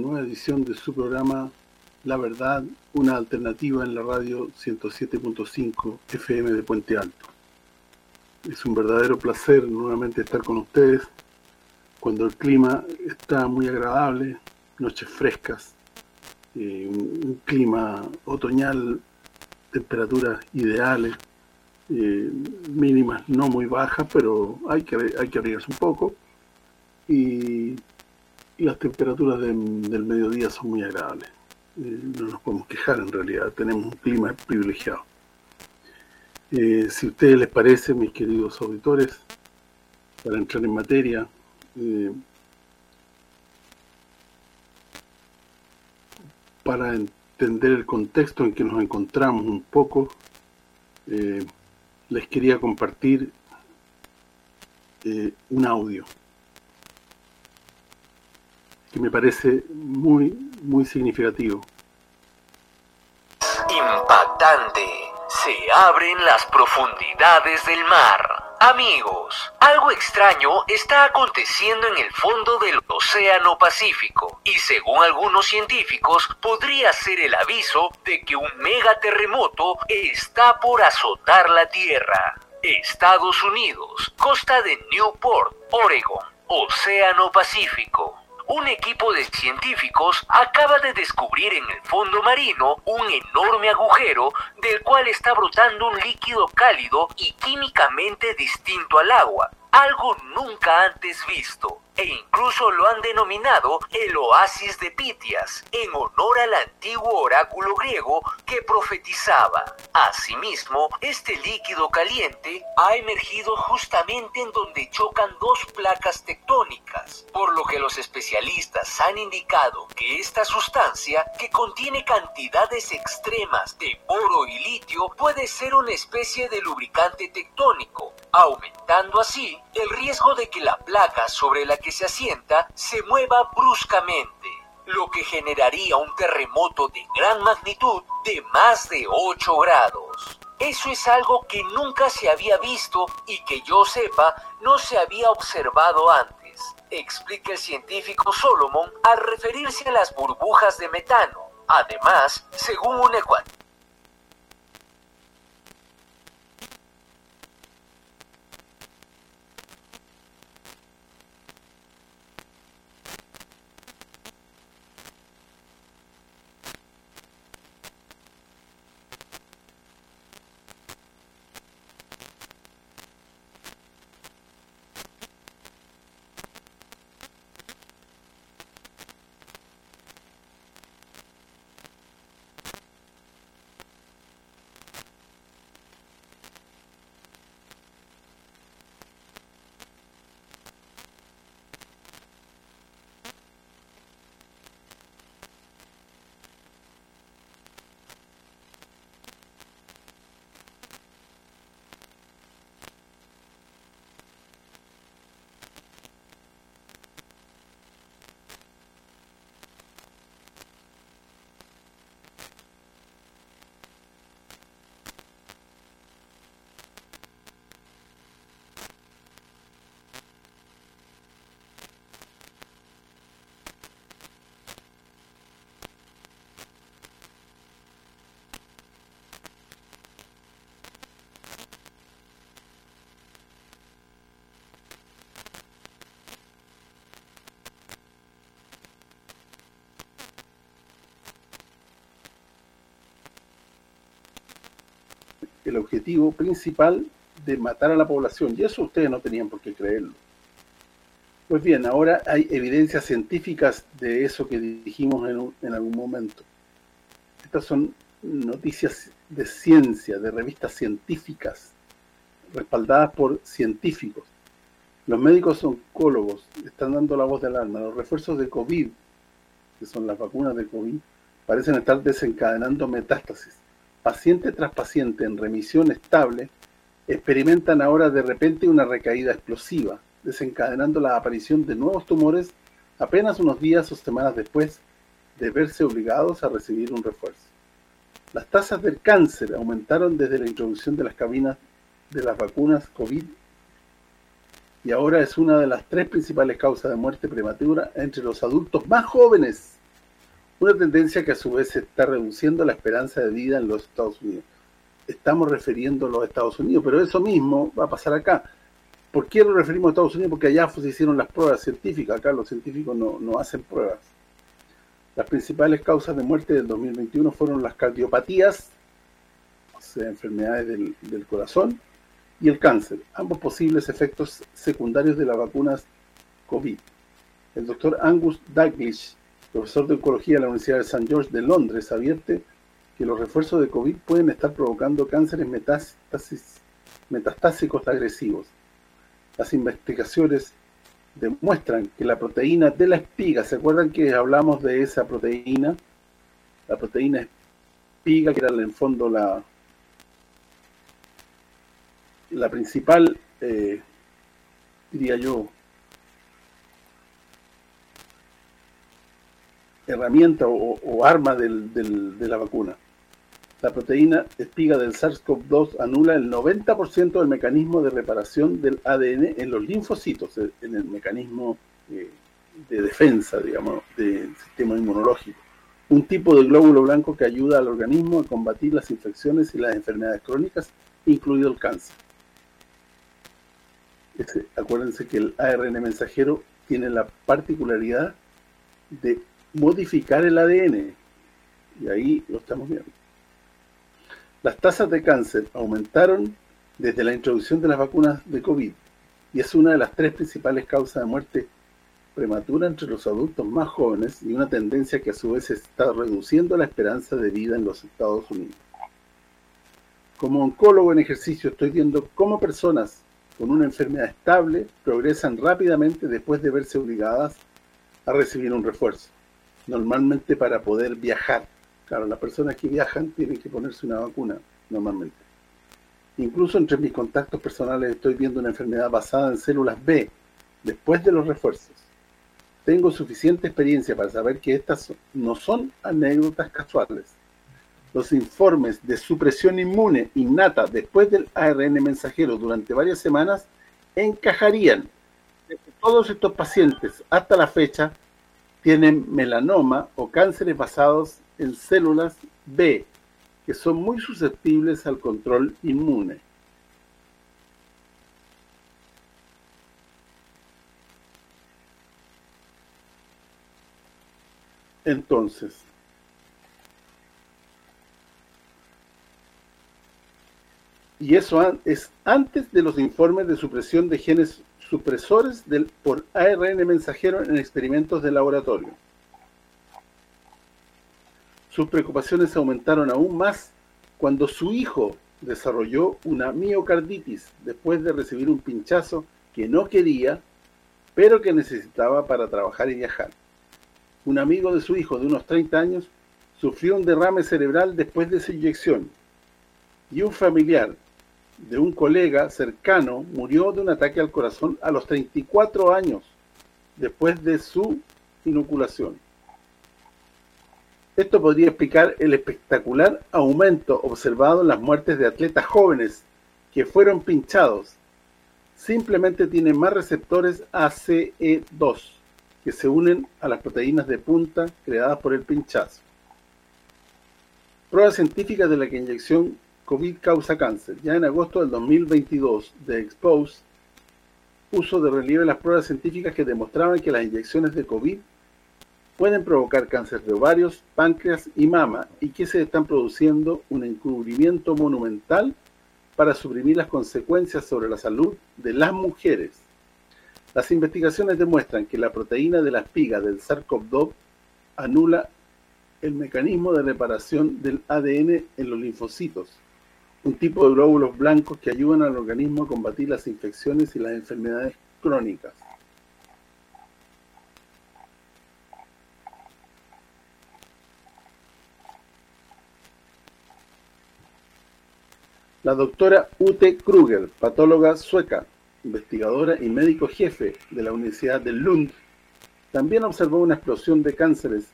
nueva edición de su programa La Verdad, una alternativa en la radio 107.5 FM de Puente Alto. Es un verdadero placer nuevamente estar con ustedes cuando el clima está muy agradable, noches frescas, eh, un, clima otoñal, temperaturas ideales, eh, mínimas no muy bajas, pero hay que hay que un poco. Y las temperaturas del mediodía son muy agradables. Eh, no nos podemos quejar en realidad, tenemos un clima privilegiado. Eh, si a ustedes les parece, mis queridos auditores, para entrar en materia, eh, para entender el contexto en que nos encontramos un poco, les quería compartir un audio que me parece muy, muy significativo. Impactante. Se abren las profundidades del mar. Amigos, algo extraño está aconteciendo en el fondo del Océano Pacífico y según algunos científicos podría ser el aviso de que un megaterremoto está por azotar la Tierra. Estados Unidos, costa de Newport, Oregon, Océano Pacífico un equipo de científicos acaba de descubrir en el fondo marino un enorme agujero del cual está brotando un líquido cálido y químicamente distinto al agua, algo nunca antes visto e incluso lo han denominado el oasis de Pitias, en honor al antiguo oráculo griego que profetizaba. Asimismo, este líquido caliente ha emergido justamente en donde chocan dos placas tectónicas, por lo que los especialistas han indicado que esta sustancia, que contiene cantidades extremas de oro y litio, puede ser una especie de lubricante tectónico, aumentando así el riesgo de que la placa sobre la que se asienta se mueva bruscamente, lo que generaría un terremoto de gran magnitud de más de 8 grados. Eso es algo que nunca se había visto y que yo sepa no se había observado antes, explica el científico Solomon al referirse a las burbujas de metano. Además, según un ecuador el objetivo principal de matar a la población, y eso ustedes no tenían por qué creerlo. Pues bien, ahora hay evidencias científicas de eso que dijimos en, en algún momento. Estas son noticias de ciencia, de revistas científicas, respaldadas por científicos. Los médicos oncólogos están dando la voz del alma. Los refuerzos de COVID, que son las vacunas de COVID, parecen estar desencadenando metástasis paciente tras paciente en remisión estable, experimentan ahora de repente una recaída explosiva, desencadenando la aparición de nuevos tumores apenas unos días o semanas después de verse obligados a recibir un refuerzo. Las tasas del cáncer aumentaron desde la introducción de las cabinas de las vacunas COVID y ahora es una de las tres principales causas de muerte prematura entre los adultos más jóvenes Una tendencia que a su vez está reduciendo la esperanza de vida en los Estados Unidos. Estamos refiriendo a Estados Unidos, pero eso mismo va a pasar acá. ¿Por qué lo referimos a Estados Unidos? Porque allá se hicieron las pruebas científicas, acá los científicos no, no hacen pruebas. Las principales causas de muerte del 2021 fueron las cardiopatías, o sea, enfermedades del, del corazón, y el cáncer, ambos posibles efectos secundarios de las vacunas COVID. El doctor Angus Daglish, profesor de oncología de la Universidad de St. George de Londres, advierte que los refuerzos de COVID pueden estar provocando cánceres metastásicos agresivos. Las investigaciones demuestran que la proteína de la espiga, ¿se acuerdan que hablamos de esa proteína? La proteína espiga, que era en el fondo la la principal, eh, diría yo, herramienta o, arma del, de la vacuna. La proteína espiga del SARS-CoV-2 anula el 90% del mecanismo de reparación del ADN en los linfocitos, en el mecanismo eh, de defensa, digamos, del sistema inmunológico. Un tipo de glóbulo blanco que ayuda al organismo a combatir las infecciones y las enfermedades crónicas, incluido el cáncer. acuérdense que el ARN mensajero tiene la particularidad de modificar el ADN. Y ahí lo estamos viendo. Las tasas de cáncer aumentaron desde la introducción de las vacunas de COVID y es una de las tres principales causas de muerte prematura entre los adultos más jóvenes y una tendencia que a su vez está reduciendo la esperanza de vida en los Estados Unidos. Como oncólogo en ejercicio estoy viendo cómo personas con una enfermedad estable progresan rápidamente después de verse obligadas a recibir un refuerzo, normalmente para poder viajar Claro, las personas que viajan tienen que ponerse una vacuna, normalmente. Incluso entre mis contactos personales estoy viendo una enfermedad basada en células B, después de los refuerzos. Tengo suficiente experiencia para saber que estas no son anécdotas casuales. Los informes de supresión inmune innata después del ARN mensajero durante varias semanas encajarían. Todos estos pacientes, hasta la fecha, tienen melanoma o cánceres basados en células B, que son muy susceptibles al control inmune. Entonces, y eso es antes de los informes de supresión de genes supresores del, por ARN mensajero en experimentos de laboratorio. Sus preocupaciones aumentaron aún más cuando su hijo desarrolló una miocarditis después de recibir un pinchazo que no quería, pero que necesitaba para trabajar y viajar. Un amigo de su hijo de unos 30 años sufrió un derrame cerebral después de esa inyección. Y un familiar de un colega cercano murió de un ataque al corazón a los 34 años después de su inoculación. Esto podría explicar el espectacular aumento observado en las muertes de atletas jóvenes que fueron pinchados. Simplemente tienen más receptores ACE2 que se unen a las proteínas de punta creadas por el pinchazo. Pruebas científicas de la que inyección COVID causa cáncer. Ya en agosto del 2022, de Expose puso de relieve las pruebas científicas que demostraban que las inyecciones de COVID pueden provocar cáncer de ovarios, páncreas y mama y que se están produciendo un encubrimiento monumental para suprimir las consecuencias sobre la salud de las mujeres. Las investigaciones demuestran que la proteína de la espiga del SARS-CoV-2 anula el mecanismo de reparación del ADN en los linfocitos, un tipo de glóbulos blancos que ayudan al organismo a combatir las infecciones y las enfermedades crónicas. La doctora Ute Kruger, patóloga sueca, investigadora y médico jefe de la Universidad de Lund, también observó una explosión de cánceres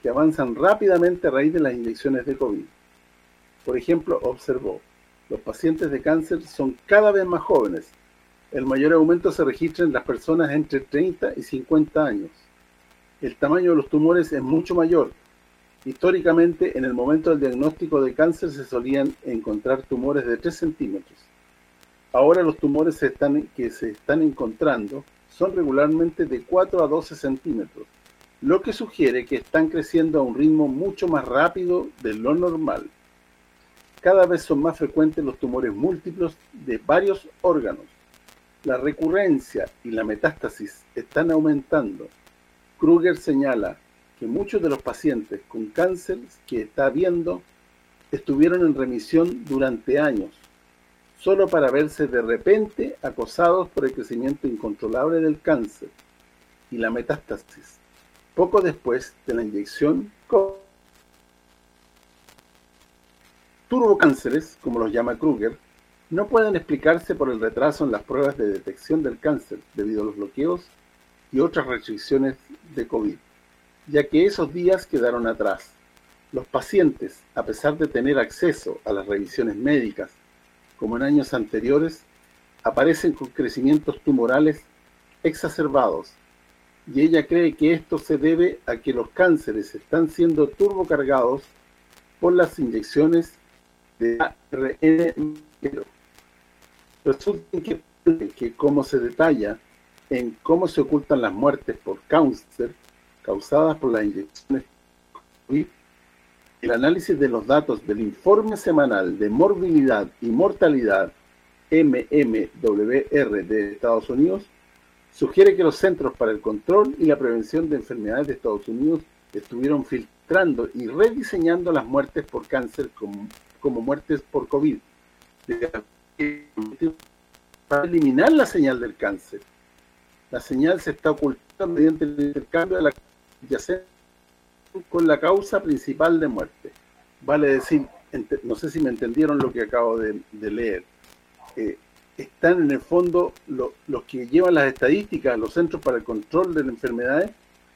que avanzan rápidamente a raíz de las inyecciones de COVID. Por ejemplo, observó, los pacientes de cáncer son cada vez más jóvenes. El mayor aumento se registra en las personas entre 30 y 50 años. El tamaño de los tumores es mucho mayor, Históricamente, en el momento del diagnóstico de cáncer se solían encontrar tumores de 3 centímetros. Ahora los tumores que se están encontrando son regularmente de 4 a 12 centímetros, lo que sugiere que están creciendo a un ritmo mucho más rápido de lo normal. Cada vez son más frecuentes los tumores múltiplos de varios órganos. La recurrencia y la metástasis están aumentando. Kruger señala que muchos de los pacientes con cáncer que está viendo estuvieron en remisión durante años, solo para verse de repente acosados por el crecimiento incontrolable del cáncer y la metástasis, poco después de la inyección Turbocánceres, como los llama Kruger, no pueden explicarse por el retraso en las pruebas de detección del cáncer debido a los bloqueos y otras restricciones de COVID ya que esos días quedaron atrás. Los pacientes, a pesar de tener acceso a las revisiones médicas, como en años anteriores, aparecen con crecimientos tumorales exacerbados, y ella cree que esto se debe a que los cánceres están siendo turbocargados por las inyecciones de ARN. Resulta que, que como se detalla en cómo se ocultan las muertes por cáncer, causadas por las inyecciones el análisis de los datos del informe semanal de morbilidad y mortalidad MMWR de Estados Unidos sugiere que los Centros para el Control y la Prevención de Enfermedades de Estados Unidos estuvieron filtrando y rediseñando las muertes por cáncer como, muertes por COVID para eliminar la señal del cáncer. La señal se está ocultando mediante el intercambio de la con la causa principal de muerte. Vale decir, no sé si me entendieron lo que acabo de, leer. Eh, están en el fondo los que llevan las estadísticas, los centros para el control de las enfermedades,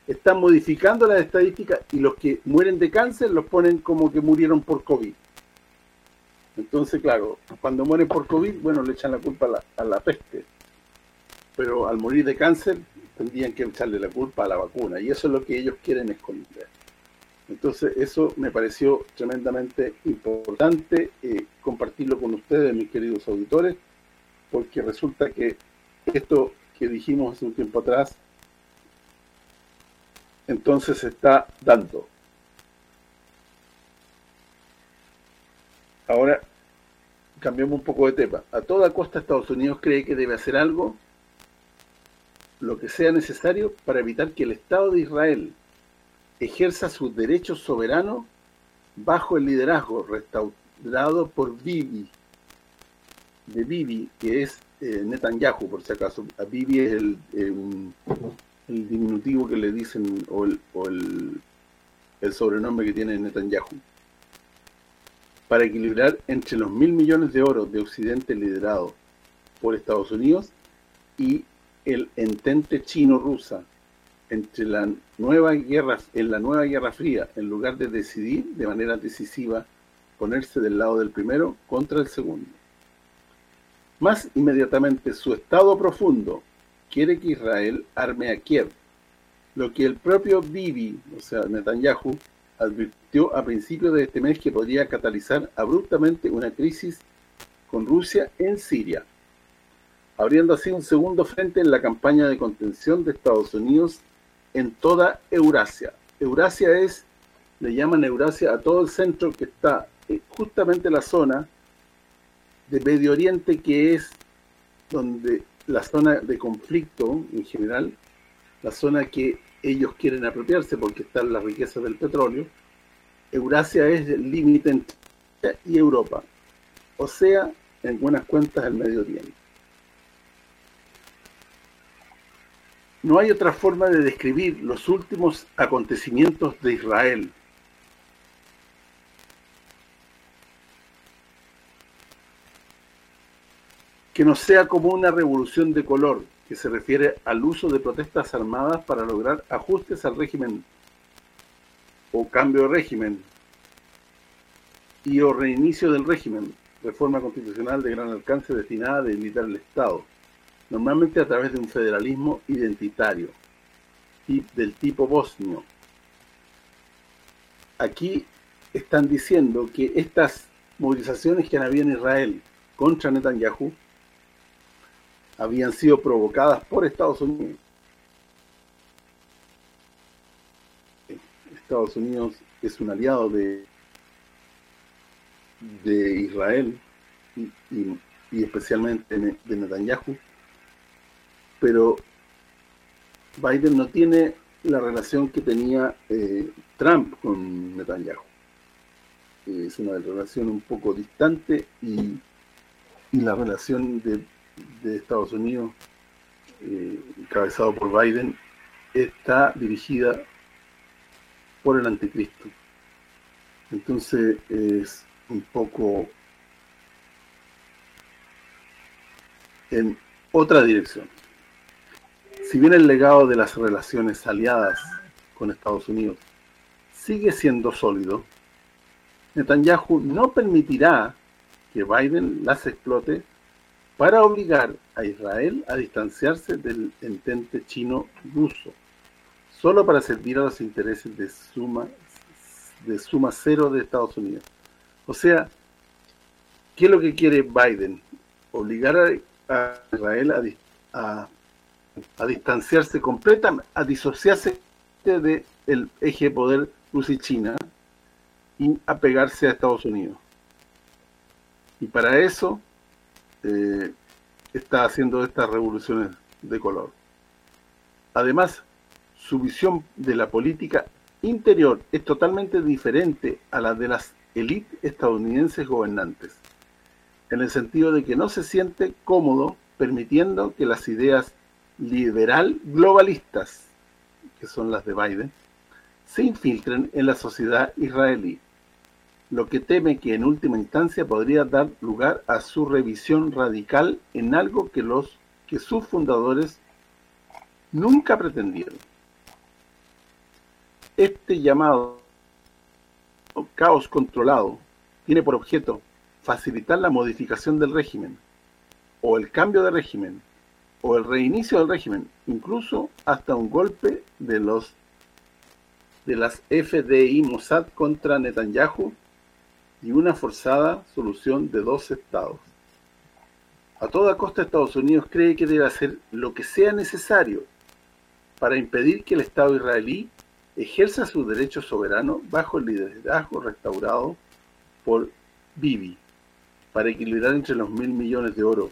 están modificando las estadísticas y los que mueren de cáncer los ponen como que murieron por COVID. Entonces, claro, cuando mueren por COVID, bueno, le echan la culpa a la, a peste. Pero al morir de cáncer, tendrían que echarle la culpa a la vacuna y eso es lo que ellos quieren esconder. Entonces eso me pareció tremendamente importante eh, compartirlo con ustedes, mis queridos auditores, porque resulta que esto que dijimos hace un tiempo atrás, entonces se está dando. Ahora, cambiamos un poco de tema. A toda costa Estados Unidos cree que debe hacer algo lo que sea necesario para evitar que el Estado de Israel ejerza sus derechos soberanos bajo el liderazgo restaurado por Bibi, de Bibi, que es eh, Netanyahu, por si acaso. A Bibi es el, eh, el diminutivo que le dicen, o, el, o el sobrenombre que tiene Netanyahu para equilibrar entre los mil millones de oro de Occidente liderado por Estados Unidos y el entente chino-rusa entre la nueva guerra en la nueva Guerra Fría, en lugar de decidir de manera decisiva ponerse del lado del primero contra el segundo. Más inmediatamente, su estado profundo quiere que Israel arme a Kiev, lo que el propio Bibi, o sea, Netanyahu, advirtió a principios de este mes que podría catalizar abruptamente una crisis con Rusia en Siria abriendo así un segundo frente en la campaña de contención de Estados Unidos en toda Eurasia. Eurasia es, le llaman Eurasia a todo el centro que está eh, justamente la zona de Medio Oriente que es donde la zona de conflicto en general, la zona que ellos quieren apropiarse porque están las riquezas del petróleo, Eurasia es el límite entre y Europa, o sea, en buenas cuentas el Medio Oriente. No hay otra forma de describir los últimos acontecimientos de Israel. Que no sea como una revolución de color, que se refiere al uso de protestas armadas para lograr ajustes al régimen o cambio de régimen y o reinicio del régimen, reforma constitucional de gran alcance destinada a debilitar el Estado normalmente a través de un federalismo identitario del tipo bosnio. aquí están diciendo que estas movilizaciones que han habido en Israel contra Netanyahu habían sido provocadas por Estados Unidos. Estados Unidos es un aliado de de Israel y, especialmente de Netanyahu, pero Biden no tiene la relación que tenía eh, Trump con Netanyahu. Es una relación un poco distante y, la relación de, Estados Unidos, eh, encabezado por Biden, está dirigida por el anticristo. Entonces es un poco en otra dirección. Si bien el legado de las relaciones aliadas con Estados Unidos sigue siendo sólido, Netanyahu no permitirá que Biden las explote para obligar a Israel a distanciarse del entente chino-ruso, solo para servir a los intereses de suma, de suma cero de Estados Unidos. O sea, ¿qué es lo que quiere Biden? Obligar a, Israel a, a, distanciarse completamente, a disociarse del eje de poder Rusia y China y a pegarse a Estados Unidos. Y para eso eh, está haciendo estas revoluciones de color. Además, su visión de la política interior es totalmente diferente a la de las élite estadounidenses gobernantes, en el sentido de que no se siente cómodo permitiendo que las ideas liberal globalistas, que son las de Biden, se infiltren en la sociedad israelí, lo que teme que en última instancia podría dar lugar a su revisión radical en algo que los que sus fundadores nunca pretendieron. Este llamado caos controlado tiene por objeto facilitar la modificación del régimen, o el cambio de régimen, o el reinicio del régimen, incluso hasta un golpe de los de las FDI Mossad contra Netanyahu y una forzada solución de dos estados. A toda costa Estados Unidos cree que debe hacer lo que sea necesario para impedir que el Estado israelí ejerza su derecho soberano bajo el liderazgo restaurado por Bibi para equilibrar entre los mil millones de oro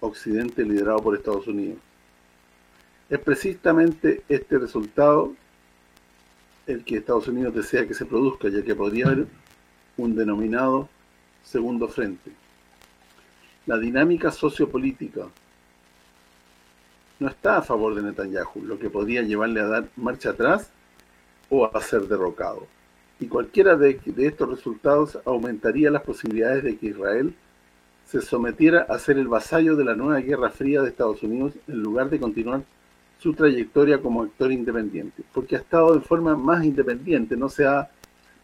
Occidente liderado por Estados Unidos. Es precisamente este resultado el que Estados Unidos desea que se produzca, ya que podría haber un denominado segundo frente. La dinámica sociopolítica no está a favor de Netanyahu, lo que podría llevarle a dar marcha atrás o a ser derrocado. Y cualquiera de, estos resultados aumentaría las posibilidades de que Israel se sometiera a ser el vasallo de la nueva Guerra Fría de Estados Unidos en lugar de continuar su trayectoria como actor independiente, porque ha estado de forma más independiente, no se ha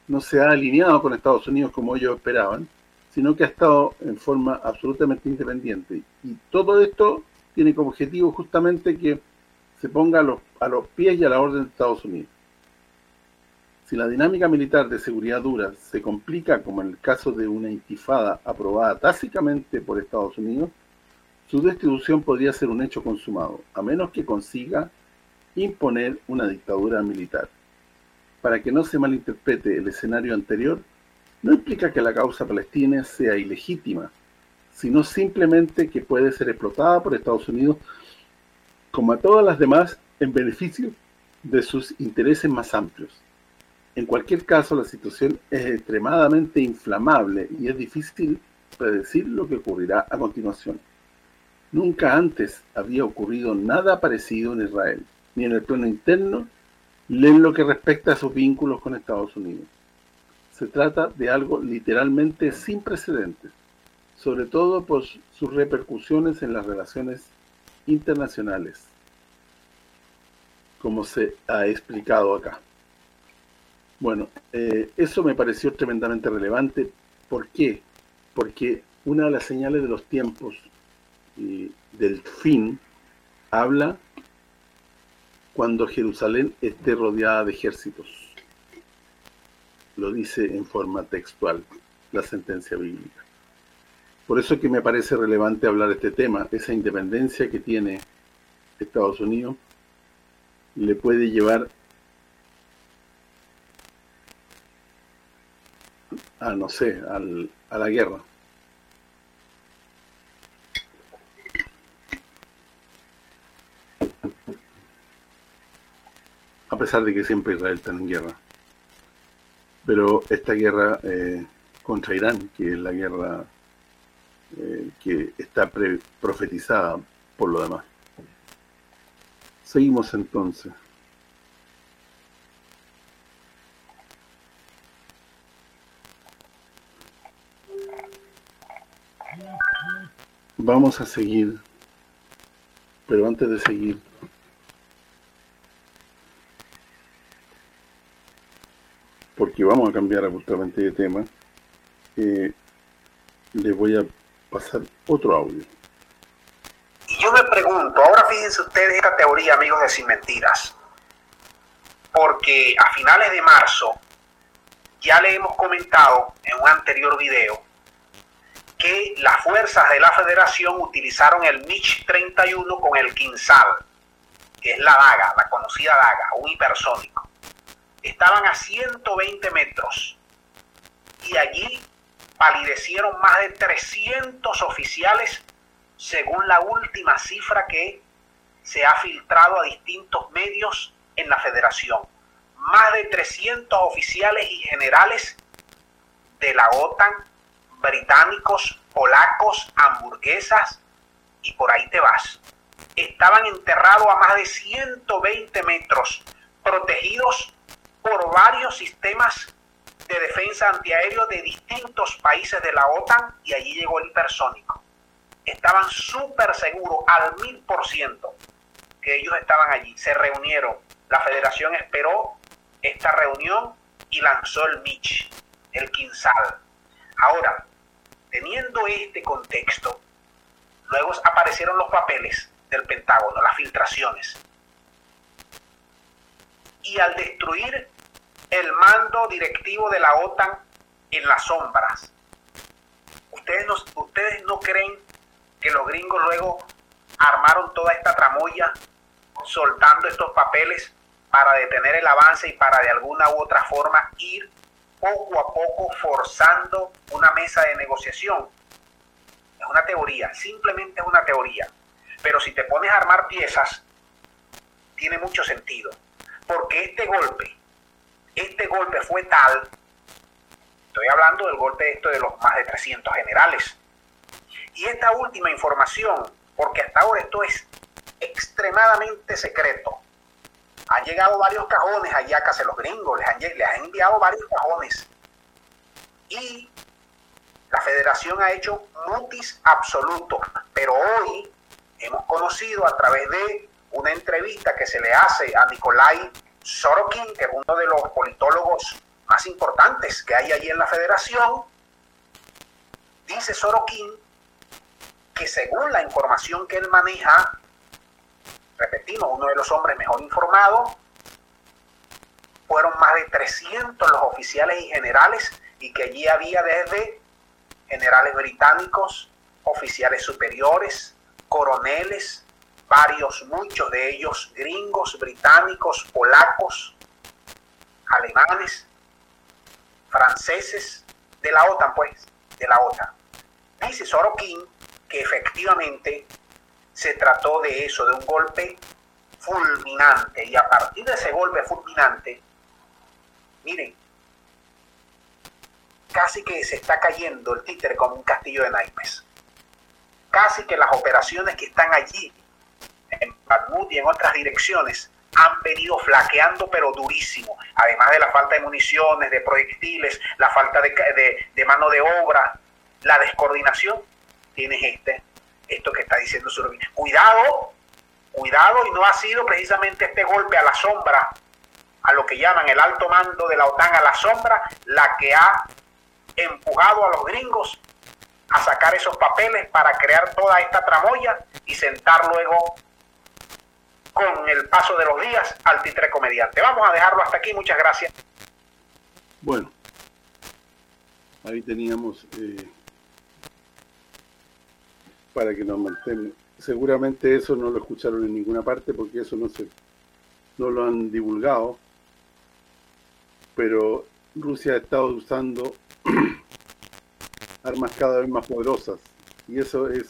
no se ha alineado con Estados Unidos como ellos esperaban, sino que ha estado en forma absolutamente independiente. Y todo esto tiene como objetivo justamente que se ponga a los, a los pies y a la orden de Estados Unidos. Si la dinámica militar de seguridad dura se complica como en el caso de una intifada aprobada tácitamente por Estados Unidos, su distribución podría ser un hecho consumado, a menos que consiga imponer una dictadura militar. Para que no se malinterprete el escenario anterior, no implica que la causa palestina sea ilegítima, sino simplemente que puede ser explotada por Estados Unidos como a todas las demás en beneficio de sus intereses más amplios. En cualquier caso, la situación es extremadamente inflamable y es difícil predecir lo que ocurrirá a continuación. Nunca antes había ocurrido nada parecido en Israel, ni en el plano interno, ni en lo que respecta a sus vínculos con Estados Unidos. Se trata de algo literalmente sin precedentes sobre todo por sus repercusiones en las relaciones internacionales, como se ha explicado acá. Bueno, eh, eso me pareció tremendamente relevante. ¿Por qué? Porque una de las señales de los tiempos del fin habla cuando Jerusalén esté rodeada de ejércitos. lo dice en forma textual la sentencia bíblica. Por eso es que me parece relevante hablar este tema, esa independencia que tiene Estados Unidos le puede llevar a, no sé, a la guerra. A pesar de que siempre Israel está en guerra. Pero esta guerra eh, contra Irán, que es la guerra eh, que está profetizada por lo demás. Seguimos entonces. Vamos a seguir, pero antes de seguir, porque vamos a cambiar abruptamente de tema, eh, les voy a pasar otro audio. Yo me pregunto, ahora fíjense ustedes esta teoría, amigos de Sin Mentiras, porque a finales de marzo ya le hemos comentado en un anterior video que las fuerzas de la federación utilizaron el MiG-31 con el Kinsal, que es la daga, la conocida daga, un hipersónico. Estaban a 120 metros y allí palidecieron más de 300 oficiales según la última cifra que se ha filtrado a distintos medios en la federación. Más de 300 oficiales y generales de la OTAN británicos, polacos, hamburguesas y por ahí te vas. Estaban enterrados a más de 120 metros, protegidos por varios sistemas de defensa antiaéreo de distintos países de la OTAN y allí llegó el hipersónico. Estaban súper seguros al mil por ciento que ellos estaban allí. Se reunieron. La federación esperó esta reunión y lanzó el MICH, el Kinsal. Ahora, teniendo este contexto, luego aparecieron los papeles del Pentágono, las filtraciones. Y al destruir el mando directivo de la OTAN en las sombras, ¿ustedes no, ustedes no creen que los gringos luego armaron toda esta tramoya soltando estos papeles para detener el avance y para de alguna u otra forma ir poco a poco forzando una mesa de negociación. Es una teoría, simplemente es una teoría. Pero si te pones a armar piezas, tiene mucho sentido. Porque este golpe, este golpe fue tal, estoy hablando del golpe esto de los más de 300 generales. Y esta última información, porque hasta ahora esto es extremadamente secreto, han llegado varios cajones a de los gringos, les han, les han enviado varios cajones. Y la federación ha hecho mutis absoluto. Pero hoy hemos conocido a través de una entrevista que se le hace a Nikolai Sorokin, que es uno de los politólogos más importantes que hay allí en la federación, dice Sorokin que según la información que él maneja, repetimos, uno de los hombres mejor informados. Fueron más de 300 los oficiales y generales y que allí había desde generales británicos, oficiales superiores, coroneles, varios, muchos de ellos gringos, británicos, polacos, alemanes, franceses, de la OTAN pues, de la OTAN. Dice Sorokin que efectivamente se trató de eso, de un golpe fulminante. Y a partir de ese golpe fulminante, miren, casi que se está cayendo el títere como un castillo de naipes. Casi que las operaciones que están allí, en Bakhmut y en otras direcciones, han venido flaqueando pero durísimo. Además de la falta de municiones, de proyectiles, la falta de, de mano de obra, la descoordinación, tienes este esto que está diciendo Survey. Cuidado, cuidado, y no ha sido precisamente este golpe a la sombra, a lo que llaman el alto mando de la OTAN a la sombra, la que ha empujado a los gringos a sacar esos papeles para crear toda esta tramoya y sentar luego con el paso de los días al titre comediante. Vamos a dejarlo hasta aquí, muchas gracias. Bueno, Ahí teníamos eh, para que nos mantengan. Seguramente eso no lo escucharon en ninguna parte porque eso no se no lo han divulgado. Pero Rusia ha estado usando armas cada vez más poderosas y eso es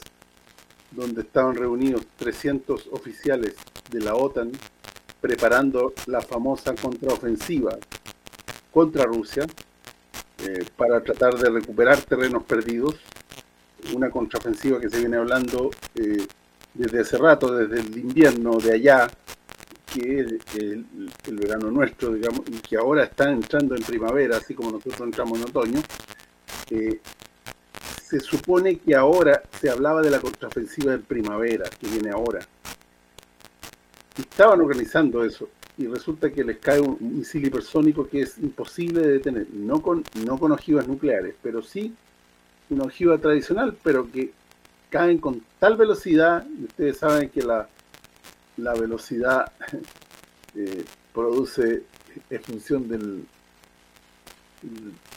donde estaban reunidos 300 oficiales de la OTAN preparando la famosa contraofensiva contra Rusia eh, para tratar de recuperar terrenos perdidos, una contraofensiva que se viene hablando eh, desde hace rato, desde el invierno de allá, que es el, verano nuestro, digamos, y que ahora está entrando en primavera, así como nosotros entramos en otoño, eh, se supone que ahora se hablaba de la contraofensiva de primavera, que viene ahora. Estaban organizando eso, y resulta que les cae un misil hipersónico que es imposible de detener, no con no con ojivas nucleares, pero sí una ojiva tradicional, pero que caen con tal velocidad, y ustedes saben que la, la velocidad eh, produce en función del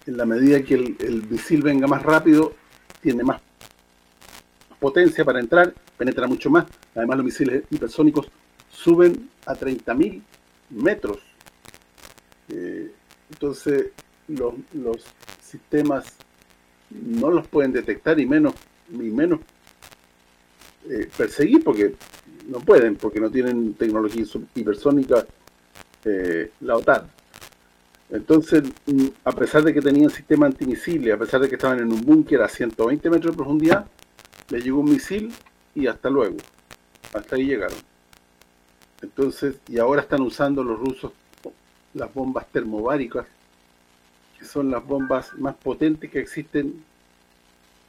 en la medida que el, el misil venga más rápido, tiene más potencia para entrar, penetra mucho más, además los misiles hipersónicos suben a 30.000 metros. Eh, entonces, los, sistemas no los pueden detectar y menos ni menos eh, perseguir porque no pueden, porque no tienen tecnología hipersónica eh, la OTAN. Entonces, mm, a pesar de que tenían sistema antimisiles, a pesar de que estaban en un búnker a 120 metros de profundidad, le llegó un misil y hasta luego. Hasta ahí llegaron. Entonces, y ahora están usando los rusos las bombas termobáricas, que son las bombas más potentes que existen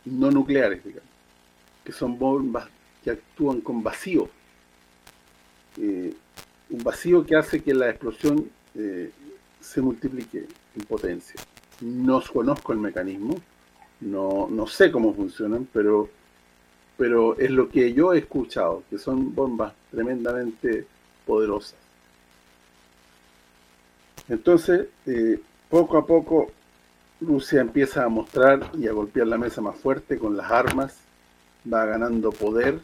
no nucleares, digamos, que son bombas que actúan con vacío. Eh, un vacío que hace que la explosión eh, se multiplique en potencia. No conozco el mecanismo, no, no sé cómo funcionan, pero pero es lo que yo he escuchado, que son bombas tremendamente poderosas. Entonces, eh, poco a poco, Rusia empieza a mostrar y a golpear la mesa más fuerte con las armas, va ganando poder,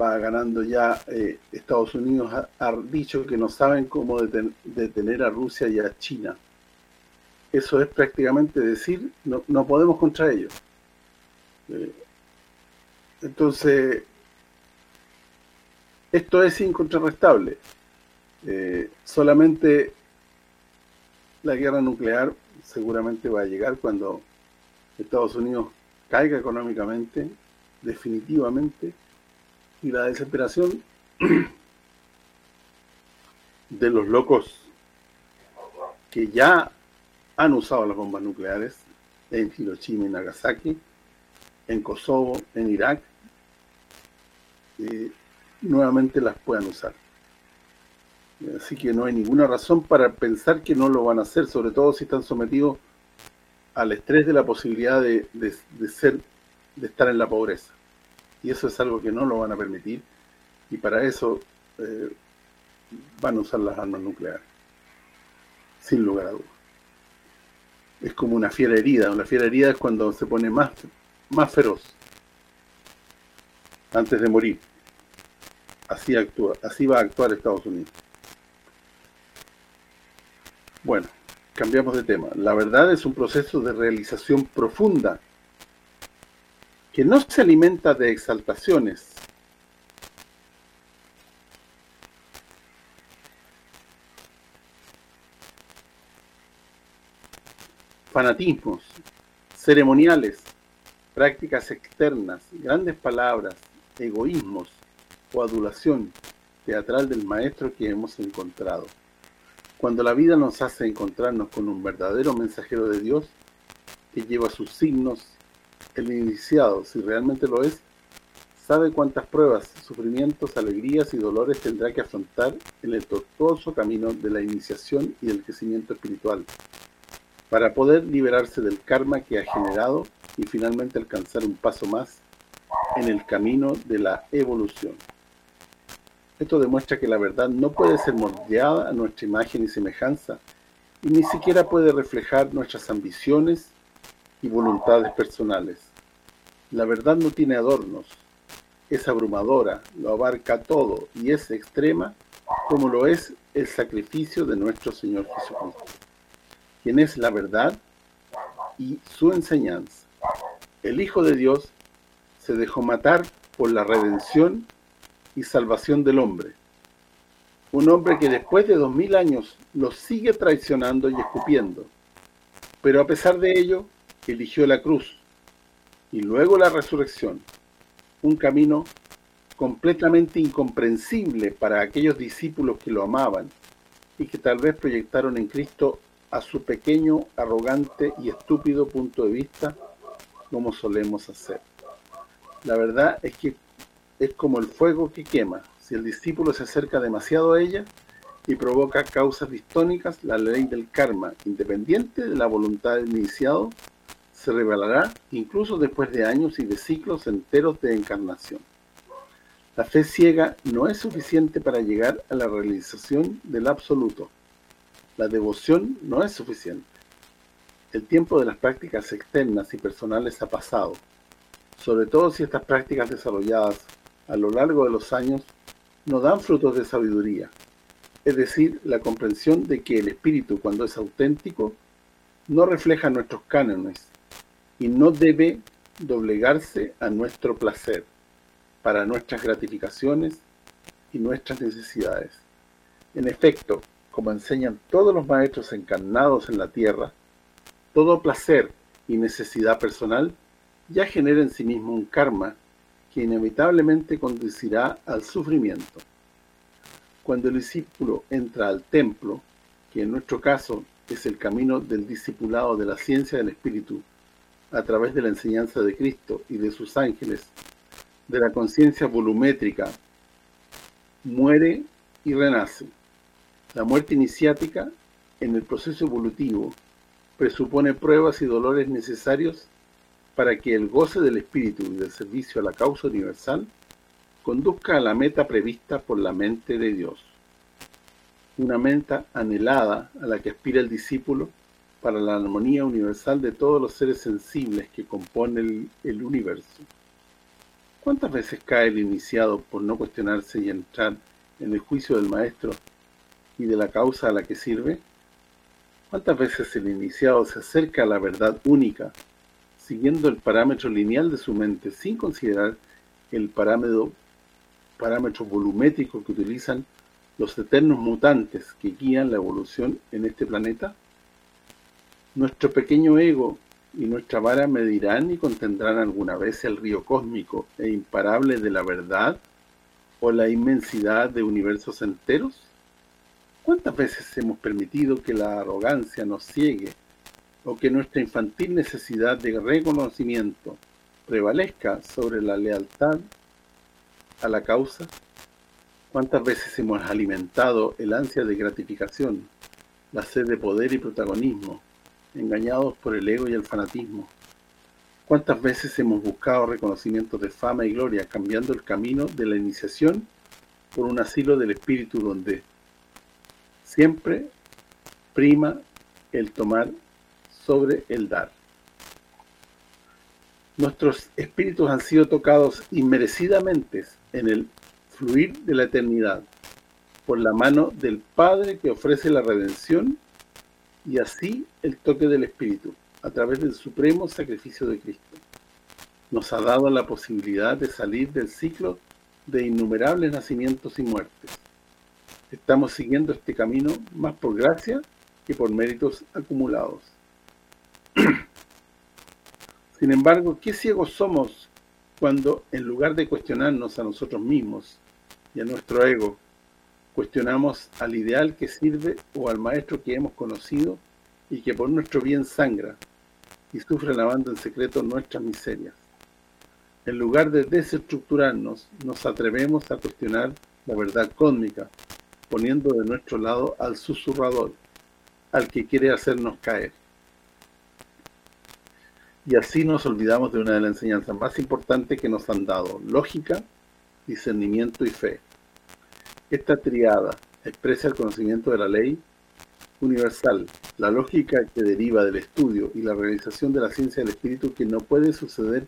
va ganando ya, eh, Estados Unidos ha, dicho que no saben cómo detener a Rusia y a China. Eso es prácticamente decir, no, no podemos contra ellos. Eh, entonces, esto es incontrarrestable. Eh, solamente la guerra nuclear seguramente va a llegar cuando Estados Unidos caiga económicamente, definitivamente, y la desesperación de los locos que ya han usado las bombas nucleares en Hiroshima y Nagasaki, en Kosovo, en Irak, eh, nuevamente las puedan usar. Así que no hay ninguna razón para pensar que no lo van a hacer, sobre todo si están sometidos al estrés de la posibilidad de, ser de estar en la pobreza. Y eso es algo que no lo van a permitir y para eso eh, van a usar las armas nucleares. Sin lugar a dudas. Es como una fiera herida. Una fiera herida es cuando se pone más, más feroz antes de morir. Así actúa, así va a actuar Estados Unidos. Bueno, cambiamos de tema. La verdad es un proceso de realización profunda que no se alimenta de exaltaciones, fanatismos, ceremoniales, prácticas externas, grandes palabras, egoísmos, adulación teatral del maestro que hemos encontrado. Cuando la vida nos hace encontrarnos con un verdadero mensajero de Dios, que lleva sus signos, el iniciado, si realmente lo es, sabe cuántas pruebas, sufrimientos, alegrías y dolores tendrá que afrontar en el tortuoso camino de la iniciación y del crecimiento espiritual, para poder liberarse del karma que ha generado y finalmente alcanzar un paso más en el camino de la evolución. Esto demuestra que la verdad no puede ser moldeada a nuestra imagen y semejanza, y ni siquiera puede reflejar nuestras ambiciones y voluntades personales. La verdad no tiene adornos, es abrumadora, lo abarca todo y es extrema como lo es el sacrificio de nuestro Señor Jesucristo, quien es la verdad y su enseñanza. El Hijo de Dios se dejó matar por la redención y salvación del hombre. Un hombre que después de dos mil años lo sigue traicionando y escupiendo. Pero a pesar de ello, eligió la cruz y luego la resurrección. Un camino completamente incomprensible para aquellos discípulos que lo amaban y que tal vez proyectaron en Cristo a su pequeño, arrogante y estúpido punto de vista como solemos hacer. La verdad es que es como el fuego que quema. Si el discípulo se acerca demasiado a ella y provoca causas distónicas, la ley del karma, independiente de la voluntad del iniciado, se revelará incluso después de años y de ciclos enteros de encarnación. La fe ciega no es suficiente para llegar a la realización del absoluto. La devoción no es suficiente. El tiempo de las prácticas externas y personales ha pasado, sobre todo si estas prácticas desarrolladas a lo largo de los años no dan frutos de sabiduría, es decir, la comprensión de que el espíritu, cuando es auténtico, no refleja nuestros cánones y no debe doblegarse a nuestro placer, para nuestras gratificaciones y nuestras necesidades. En efecto, como enseñan todos los maestros encarnados en la tierra, todo placer y necesidad personal ya genera en sí mismo un karma que inevitablemente conducirá al sufrimiento. Cuando el discípulo entra al templo, que en nuestro caso es el camino del discipulado de la ciencia del Espíritu, a través de la enseñanza de Cristo y de sus ángeles, de la conciencia volumétrica, muere y renace. La muerte iniciática, en el proceso evolutivo, presupone pruebas y dolores necesarios para que el goce del espíritu y del servicio a la causa universal conduzca a la meta prevista por la mente de Dios. Una meta anhelada a la que aspira el discípulo para la armonía universal de todos los seres sensibles que componen el, el universo. ¿Cuántas veces cae el iniciado por no cuestionarse y entrar en el juicio del maestro y de la causa a la que sirve? ¿Cuántas veces el iniciado se acerca a la verdad única siguiendo el parámetro lineal de su mente sin considerar el parámetro, volumétrico que utilizan los eternos mutantes que guían la evolución en este planeta? Nuestro pequeño ego y nuestra vara medirán y contendrán alguna vez el río cósmico e imparable de la verdad o la inmensidad de universos enteros? ¿Cuántas veces hemos permitido que la arrogancia nos ciegue o que nuestra infantil necesidad de reconocimiento prevalezca sobre la lealtad a la causa? ¿Cuántas veces hemos alimentado el ansia de gratificación, la sed de poder y protagonismo, engañados por el ego y el fanatismo? ¿Cuántas veces hemos buscado reconocimientos de fama y gloria, cambiando el camino de la iniciación por un asilo del espíritu donde siempre prima el tomar sobre el dar. Nuestros espíritus han sido tocados inmerecidamente en el fluir de la eternidad por la mano del Padre que ofrece la redención y así el toque del Espíritu a través del supremo sacrificio de Cristo. Nos ha dado la posibilidad de salir del ciclo de innumerables nacimientos y muertes. Estamos siguiendo este camino más por gracia que por méritos acumulados. Sin embargo, qué ciegos somos cuando, en lugar de cuestionarnos a nosotros mismos y a nuestro ego, cuestionamos al ideal que sirve o al maestro que hemos conocido y que por nuestro bien sangra y sufre lavando en secreto nuestras miserias. En lugar de desestructurarnos, nos atrevemos a cuestionar la verdad cósmica, poniendo de nuestro lado al susurrador, al que quiere hacernos caer. Y así nos olvidamos de una de las enseñanzas más importantes que nos han dado, lógica, discernimiento y fe. Esta triada expresa el conocimiento de la ley universal, la lógica que deriva del estudio y la realización de la ciencia del espíritu que no puede suceder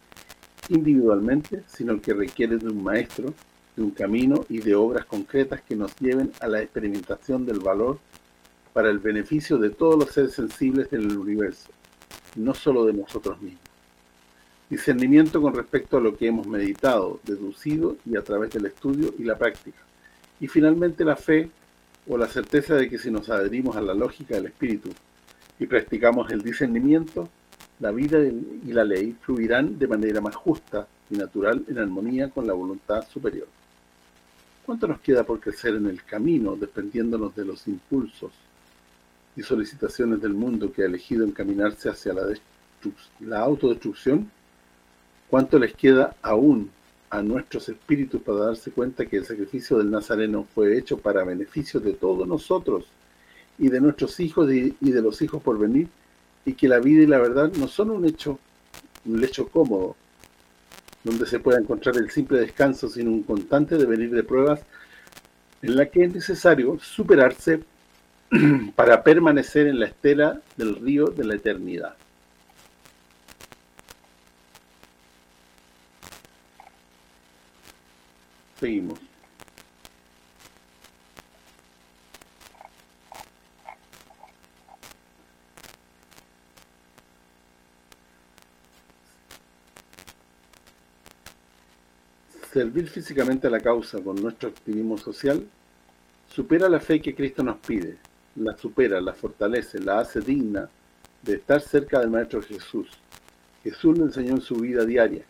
individualmente, sino que requiere de un maestro, de un camino y de obras concretas que nos lleven a la experimentación del valor para el beneficio de todos los seres sensibles del universo, no solo de nosotros mismos. Discernimiento con respecto a lo que hemos meditado, deducido y a través del estudio y la práctica. Y finalmente la fe o la certeza de que si nos adherimos a la lógica del espíritu y practicamos el discernimiento, la vida y la ley fluirán de manera más justa y natural en armonía con la voluntad superior. ¿Cuánto nos queda por crecer en el camino, dependiéndonos de los impulsos y solicitaciones del mundo que ha elegido encaminarse hacia la, la autodestrucción? ¿Cuánto les queda aún a nuestros espíritus para darse cuenta que el sacrificio del Nazareno fue hecho para beneficio de todos nosotros y de nuestros hijos y de los hijos por venir y que la vida y la verdad no son un hecho un lecho cómodo donde se pueda encontrar el simple descanso sino un constante devenir de pruebas en la que es necesario superarse para permanecer en la estela del río de la eternidad. Seguimos. Servir físicamente a la causa con nuestro activismo social supera la fe que Cristo nos pide, la supera, la fortalece, la hace digna de estar cerca del Maestro Jesús. Jesús lo enseñó en su vida diaria.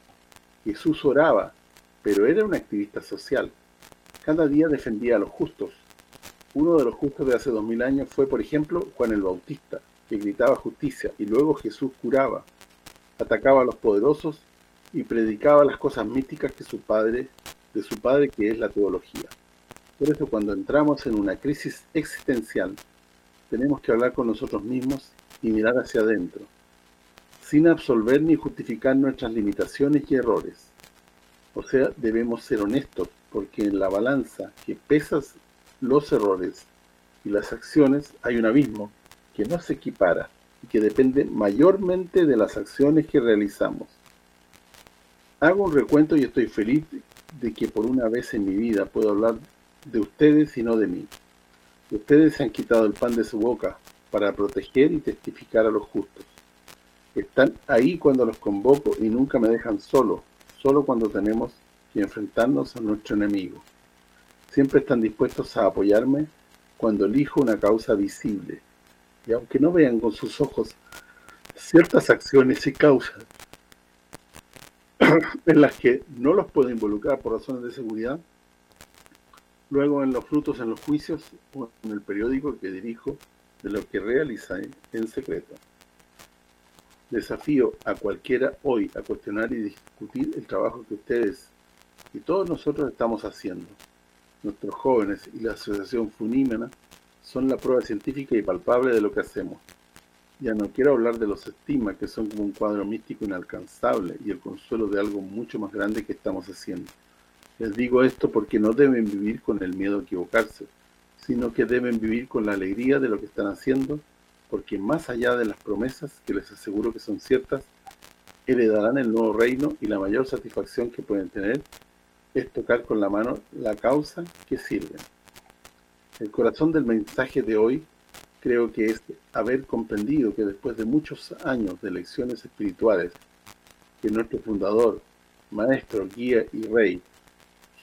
Jesús oraba pero era un activista social. Cada día defendía a los justos. Uno de los justos de hace dos mil años fue, por ejemplo, Juan el Bautista, que gritaba justicia, y luego Jesús curaba, atacaba a los poderosos y predicaba las cosas místicas que su padre, de su padre que es la teología. Por eso cuando entramos en una crisis existencial, tenemos que hablar con nosotros mismos y mirar hacia adentro, sin absolver ni justificar nuestras limitaciones y errores. O sea, debemos ser honestos, porque en la balanza que pesas los errores y las acciones hay un abismo que no se equipara y que depende mayormente de las acciones que realizamos. Hago un recuento y estoy feliz de que por una vez en mi vida puedo hablar de ustedes y no de mí. Ustedes han quitado el pan de su boca para proteger y testificar a los justos. Están ahí cuando los convoco y nunca me dejan solo, solo cuando tenemos que enfrentarnos a nuestro enemigo. Siempre están dispuestos a apoyarme cuando elijo una causa visible. Y aunque no vean con sus ojos ciertas acciones y causas en las que no los puedo involucrar por razones de seguridad, luego en los frutos en los juicios o en el periódico que dirijo de lo que realiza en secreto. Desafío a cualquiera hoy a cuestionar y discutir el trabajo que ustedes y todos nosotros estamos haciendo. Nuestros jóvenes y la Asociación Funímena son la prueba científica y palpable de lo que hacemos. Ya no quiero hablar de los estigmas que son como un cuadro místico inalcanzable y el consuelo de algo mucho más grande que estamos haciendo. Les digo esto porque no deben vivir con el miedo a equivocarse, sino que deben vivir con la alegría de lo que están haciendo porque más allá de las promesas, que les aseguro que son ciertas, heredarán el nuevo reino y la mayor satisfacción que pueden tener es tocar con la mano la causa que sirven. El corazón del mensaje de hoy creo que es haber comprendido que después de muchos años de lecciones espirituales que nuestro fundador, maestro, guía y rey,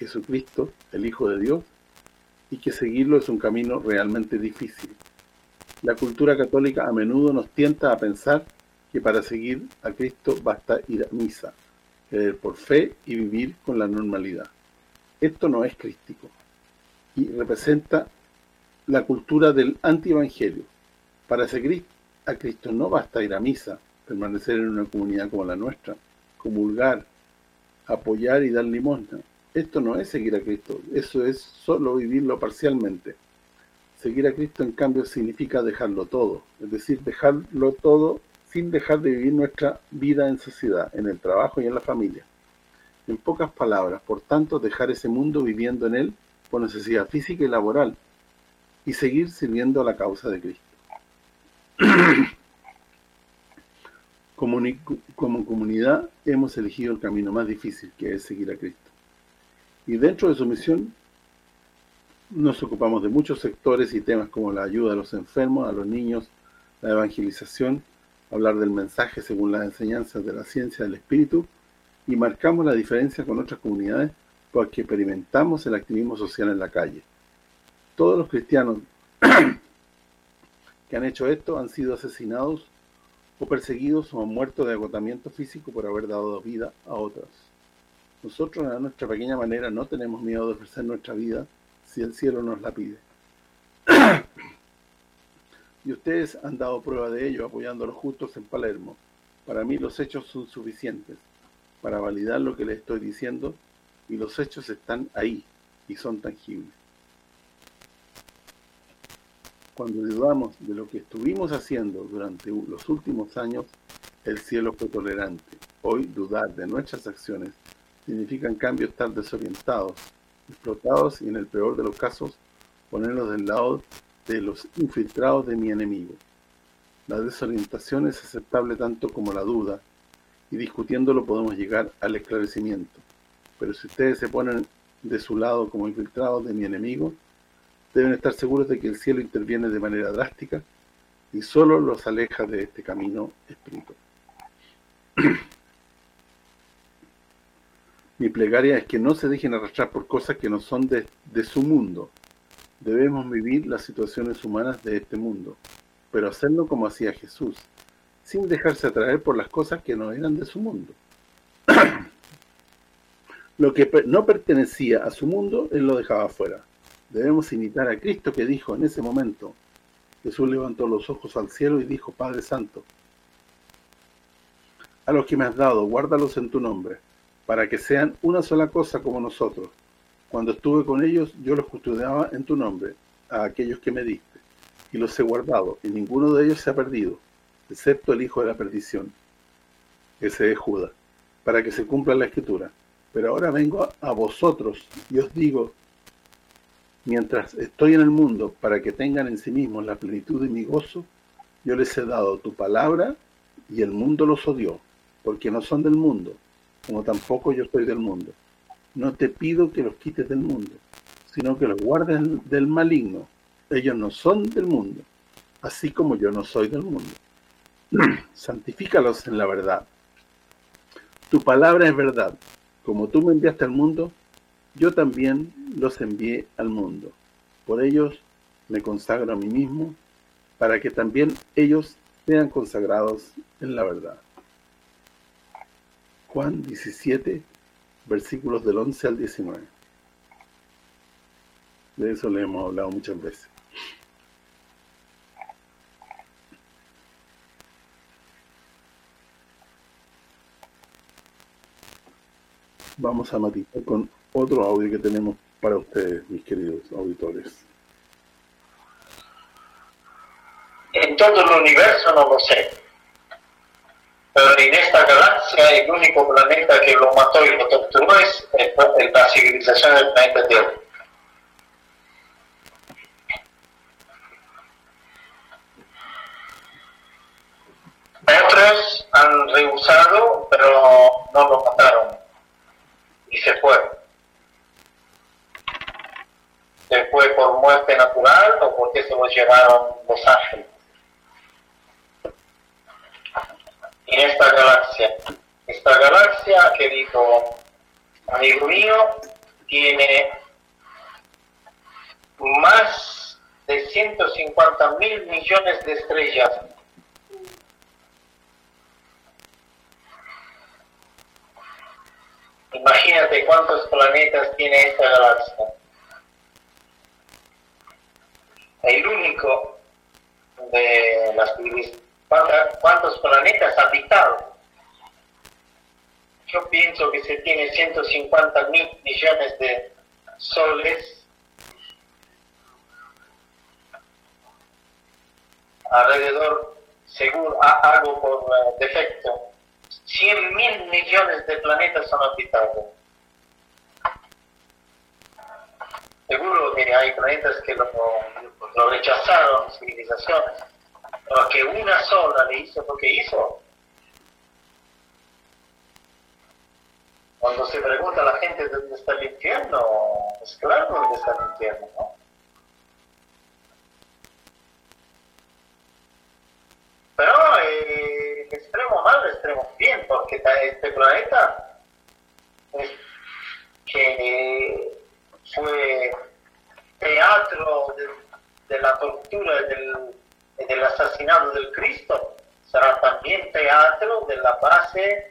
Jesucristo, el Hijo de Dios, y que seguirlo es un camino realmente difícil, la cultura católica a menudo nos tienta a pensar que para seguir a Cristo basta ir a misa, creer por fe y vivir con la normalidad. Esto no es crístico y representa la cultura del antievangelio. Para seguir a Cristo no basta ir a misa, permanecer en una comunidad como la nuestra, comulgar, apoyar y dar limosna. Esto no es seguir a Cristo, eso es solo vivirlo parcialmente. Seguir a Cristo, en cambio, significa dejarlo todo, es decir, dejarlo todo sin dejar de vivir nuestra vida en sociedad, en el trabajo y en la familia. En pocas palabras, por tanto, dejar ese mundo viviendo en él por necesidad física y laboral, y seguir sirviendo a la causa de Cristo. como comunidad hemos elegido el camino más difícil, que es seguir a Cristo. Y dentro de su misión nos ocupamos de muchos sectores y temas como la ayuda a los enfermos, a los niños, la evangelización, hablar del mensaje según las enseñanzas de la ciencia del espíritu y marcamos la diferencia con otras comunidades porque experimentamos el activismo social en la calle. Todos los cristianos que han hecho esto han sido asesinados o perseguidos o han muerto de agotamiento físico por haber dado vida a otras. Nosotros, a nuestra pequeña manera, no tenemos miedo de ofrecer nuestra vida si el cielo nos la pide. y ustedes han dado prueba de ello apoyando a los justos en Palermo. Para mí los hechos son suficientes para validar lo que les estoy diciendo y los hechos están ahí y son tangibles. Cuando dudamos de lo que estuvimos haciendo durante los últimos años, el cielo fue tolerante. Hoy dudar de nuestras acciones significa en cambio estar desorientados, explotados y en el peor de los casos ponernos del lado de los infiltrados de mi enemigo. La desorientación es aceptable tanto como la duda, y discutiéndolo podemos llegar al esclarecimiento. Pero si ustedes se ponen de su lado como infiltrados de mi enemigo, deben estar seguros de que el cielo interviene de manera drástica y solo los aleja de este camino espiritual. Mi plegaria es que no se dejen arrastrar por cosas que no son de, su mundo, Debemos vivir las situaciones humanas de este mundo, pero hacerlo como hacía Jesús, sin dejarse atraer por las cosas que no eran de su mundo. lo que no pertenecía a su mundo, Él lo dejaba fuera. Debemos imitar a Cristo que dijo en ese momento, Jesús levantó los ojos al cielo y dijo, Padre Santo, a los que me has dado, guárdalos en tu nombre, para que sean una sola cosa como nosotros, cuando estuve con ellos, yo los custodiaba en tu nombre, a aquellos que me diste, y los he guardado, y ninguno de ellos se ha perdido, excepto el hijo de la perdición, ese es Judas, para que se cumpla la escritura. Pero ahora vengo a vosotros y os digo, mientras estoy en el mundo, para que tengan en sí mismos la plenitud de mi gozo, yo les he dado tu palabra y el mundo los odió, porque no son del mundo, como tampoco yo soy del mundo no te pido que los quites del mundo, sino que los guardes del maligno. Ellos no son del mundo, así como yo no soy del mundo. Santifícalos en la verdad. Tu palabra es verdad. Como tú me enviaste al mundo, yo también los envié al mundo. Por ellos me consagro a mí mismo, para que también ellos sean consagrados en la verdad. Juan 17, versículos del 11 al 19. De eso le hemos hablado muchas veces. Vamos a matizar con otro audio que tenemos para ustedes, mis queridos auditores. En todo el universo no lo sé, pero en esta galaxia el único planeta que lo mató y lo torturó es la civilización del planeta Tierra. Otros han rehusado, pero no lo mataron y se fue. Se fue por muerte natural o porque se lo llevaron los ángeles. en esta galaxia. Esta galaxia, querido amigo mío, tiene más de 150 mil millones de estrellas. Imagínate cuántos planetas tiene esta galaxia. El único de las cuántos planetas habitados. Yo pienso que se tiene 150 mil millones de soles alrededor, seguro, algo por eh, defecto. 100 mil millones de planetas son habitados. Seguro que hay planetas que lo, lo rechazaron, civilizaciones que una sola le hizo lo que hizo. Cuando se pregunta a la gente dónde está el infierno, es claro dónde está el infierno, ¿no? Pero eh, extremo mal, extremo bien, porque este planeta es que fue teatro de, la tortura del, del asesinato del Cristo, será también teatro de la base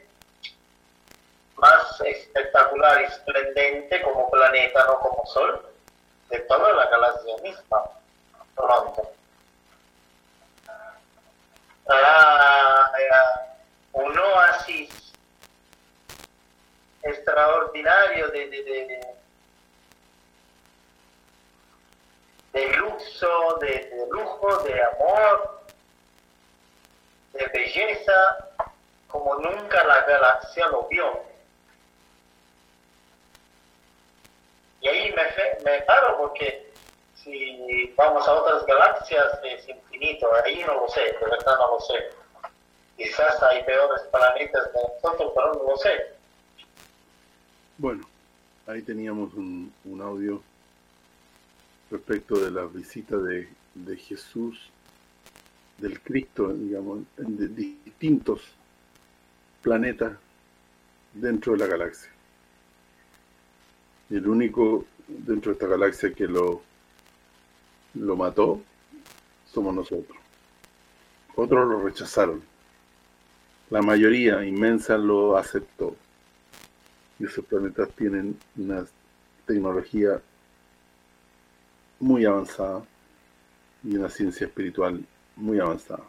más espectacular y esplendente como planeta, no como Sol, de toda la galaxia misma, pronto. Ah, un oasis extraordinario de, de, de, de luxo, de, lujo, de amor, de belleza, como nunca la galaxia lo vio. Y ahí me, me paro porque si vamos a otras galaxias es infinito, ahí no lo sé, de verdad no lo sé. Quizás hay peores planetas de nosotros, pero no lo sé. Bueno, ahí teníamos un, un audio respecto de la visita de, de Jesús, del Cristo, digamos, de distintos planetas dentro de la galaxia. El único dentro de esta galaxia que lo, lo mató somos nosotros. Otros lo rechazaron. La mayoría inmensa lo aceptó. Y esos planetas tienen una tecnología muy avanzada y una ciencia espiritual muy avanzada.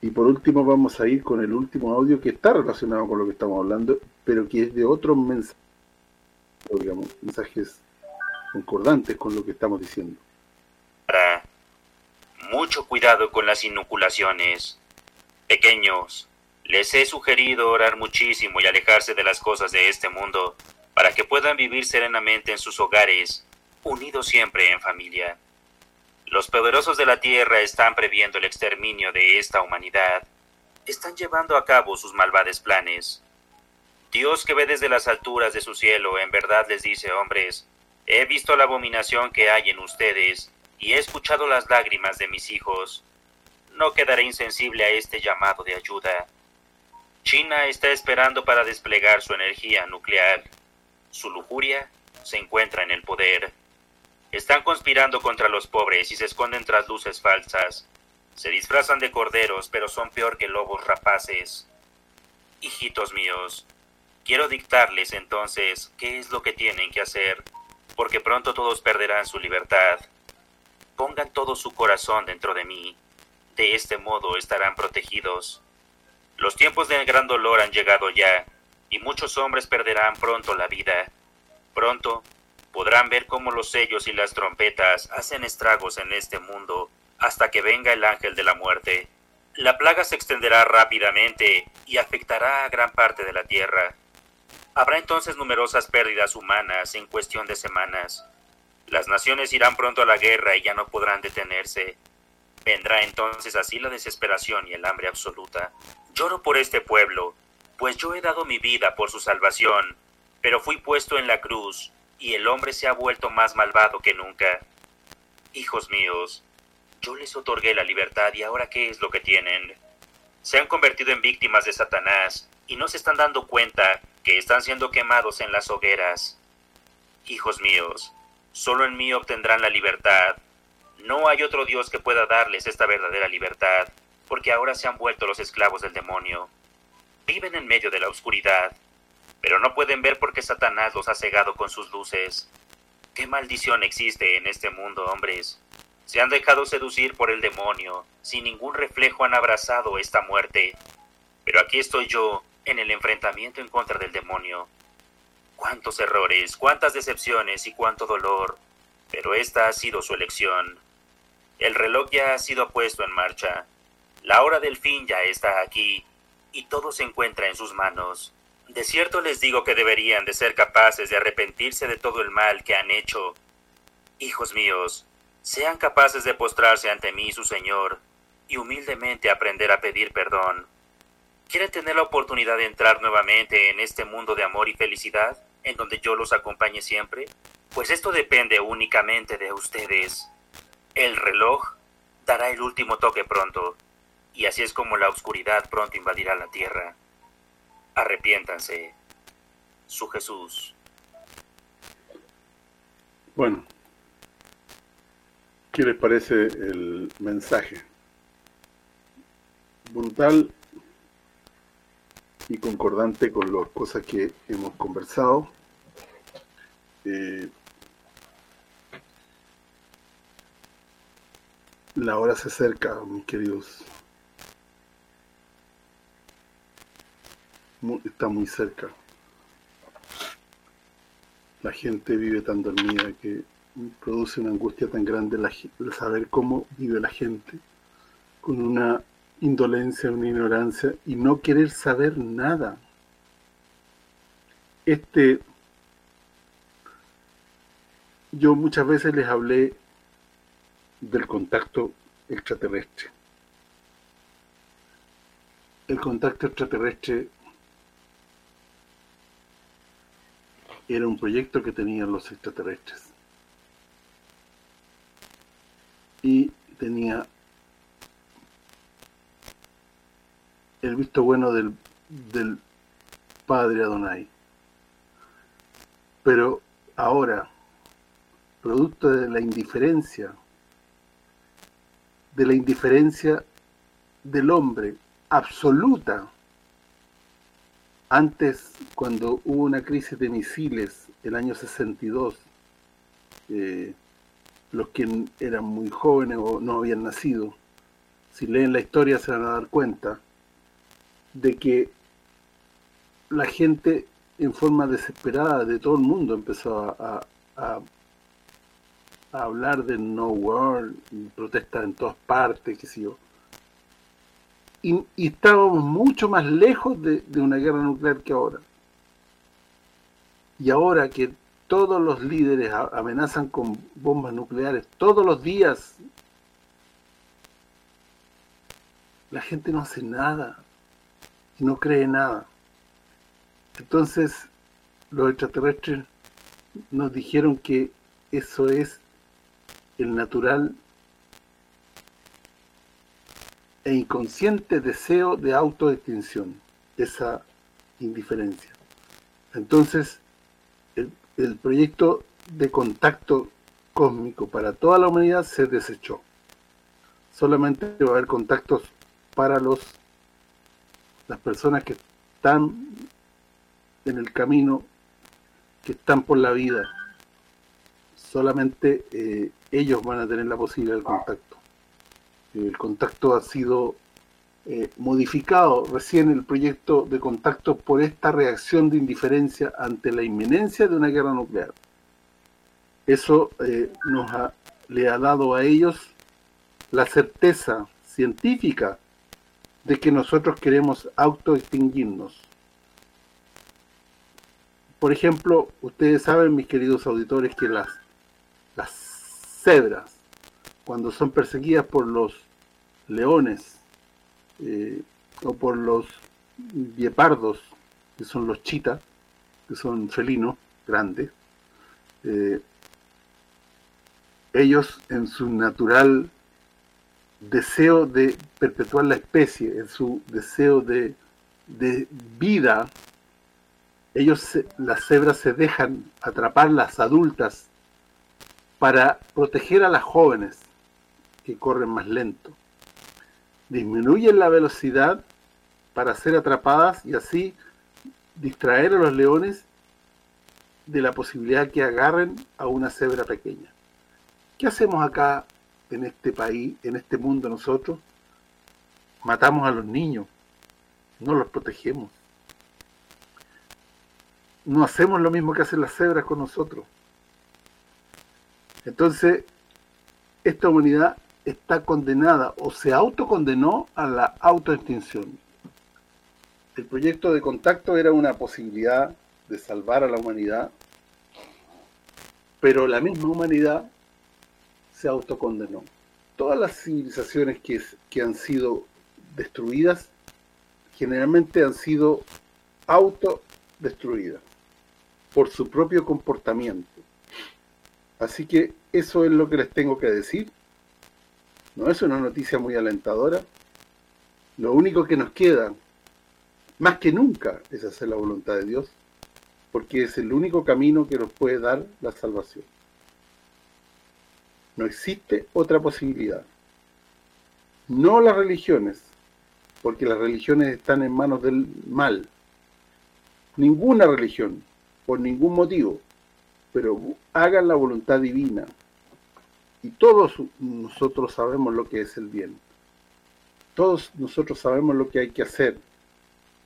Y por último vamos a ir con el último audio que está relacionado con lo que estamos hablando, pero que es de otro mensaje, digamos, mensajes concordantes con lo que estamos diciendo. Mucho cuidado con las inoculaciones. Pequeños, les he sugerido orar muchísimo y alejarse de las cosas de este mundo para que puedan vivir serenamente en sus hogares unidos siempre en familia. Los poderosos de la tierra están previendo el exterminio de esta humanidad. Están llevando a cabo sus malvados planes. Dios que ve desde las alturas de su cielo en verdad les dice, hombres, he visto la abominación que hay en ustedes y he escuchado las lágrimas de mis hijos. No quedaré insensible a este llamado de ayuda. China está esperando para desplegar su energía nuclear. Su lujuria se encuentra en el poder. Están conspirando contra los pobres y se esconden tras luces falsas. Se disfrazan de corderos, pero son peor que lobos rapaces. Hijitos míos, quiero dictarles entonces qué es lo que tienen que hacer, porque pronto todos perderán su libertad. Pongan todo su corazón dentro de mí. De este modo estarán protegidos. Los tiempos de gran dolor han llegado ya, y muchos hombres perderán pronto la vida. Pronto podrán ver cómo los sellos y las trompetas hacen estragos en este mundo hasta que venga el ángel de la muerte. La plaga se extenderá rápidamente y afectará a gran parte de la tierra. Habrá entonces numerosas pérdidas humanas en cuestión de semanas. Las naciones irán pronto a la guerra y ya no podrán detenerse. Vendrá entonces así la desesperación y el hambre absoluta. Lloro por este pueblo, pues yo he dado mi vida por su salvación, pero fui puesto en la cruz y el hombre se ha vuelto más malvado que nunca. Hijos míos, yo les otorgué la libertad y ahora qué es lo que tienen. Se han convertido en víctimas de Satanás y no se están dando cuenta que están siendo quemados en las hogueras. Hijos míos, solo en mí obtendrán la libertad. No hay otro Dios que pueda darles esta verdadera libertad, porque ahora se han vuelto los esclavos del demonio. Viven en medio de la oscuridad, pero no pueden ver porque Satanás los ha cegado con sus luces. ¿Qué maldición existe en este mundo, hombres? Se han dejado seducir por el demonio, sin ningún reflejo han abrazado esta muerte. Pero aquí estoy yo, en el enfrentamiento en contra del demonio. Cuántos errores, cuántas decepciones y cuánto dolor, pero esta ha sido su elección. El reloj ya ha sido puesto en marcha. La hora del fin ya está aquí, y todo se encuentra en sus manos. De cierto les digo que deberían de ser capaces de arrepentirse de todo el mal que han hecho. Hijos míos, sean capaces de postrarse ante mí, su Señor, y humildemente aprender a pedir perdón. ¿Quieren tener la oportunidad de entrar nuevamente en este mundo de amor y felicidad, en donde yo los acompañe siempre? Pues esto depende únicamente de ustedes. El reloj dará el último toque pronto, y así es como la oscuridad pronto invadirá la tierra. Arrepiéntanse. Su Jesús. Bueno, ¿qué les parece el mensaje? Brutal y concordante con las cosas que hemos conversado. Eh, la hora se acerca, mis queridos. está muy cerca la gente vive tan dormida que produce una angustia tan grande el saber cómo vive la gente con una indolencia, una ignorancia y no querer saber nada. Este yo muchas veces les hablé del contacto extraterrestre. El contacto extraterrestre era un proyecto que tenían los extraterrestres. Y tenía el visto bueno del, del padre Adonai. Pero ahora, producto de la indiferencia, de la indiferencia del hombre absoluta antes, cuando hubo una crisis de misiles, el año 62, eh, los que eran muy jóvenes o no habían nacido, si leen la historia se van a dar cuenta de que la gente en forma desesperada de todo el mundo empezó a, a, hablar de no world, protestas en todas partes, yo y, estábamos mucho más lejos de, una guerra nuclear que ahora. Y ahora que todos los líderes amenazan con bombas nucleares todos los días, la gente no hace nada no cree nada. Entonces, los extraterrestres nos dijeron que eso es el natural e inconsciente deseo de autoextinción, esa indiferencia. Entonces, el, proyecto de contacto cósmico para toda la humanidad se desechó. Solamente va a haber contactos para los las personas que están en el camino, que están por la vida. Solamente eh, ellos van a tener la posibilidad del contacto el contacto ha sido eh, modificado recién el proyecto de contacto por esta reacción de indiferencia ante la inminencia de una guerra nuclear. Eso eh, nos le ha dado a ellos la certeza científica de que nosotros queremos autoextinguirnos. Por ejemplo, ustedes saben, mis queridos auditores, que las, las cebras cuando son perseguidas por los leones eh, o por los guepardos, que son los chitas, que son felinos grandes, eh, ellos en su natural deseo de perpetuar la especie, en su deseo de, vida, ellos, las cebras se dejan atrapar las adultas para proteger a las jóvenes que corren más lento. Disminuyen la velocidad para ser atrapadas y así distraer a los leones de la posibilidad que agarren a una cebra pequeña. ¿Qué hacemos acá en este país, en este mundo nosotros? Matamos a los niños, no los protegemos. No hacemos lo mismo que hacen las cebras con nosotros. Entonces, esta humanidad está condenada o se autocondenó a la autoextinción. El proyecto de contacto era una posibilidad de salvar a la humanidad, pero la misma humanidad se autocondenó. Todas las civilizaciones que, que han sido destruidas generalmente han sido autodestruidas por su propio comportamiento. Así que eso es lo que les tengo que decir. No es una noticia muy alentadora. Lo único que nos queda, más que nunca, es hacer la voluntad de Dios, porque es el único camino que nos puede dar la salvación. No existe otra posibilidad. No las religiones, porque las religiones están en manos del mal. Ninguna religión, por ningún motivo, pero hagan la voluntad divina. Y todos nosotros sabemos lo que es el bien. Todos nosotros sabemos lo que hay que hacer.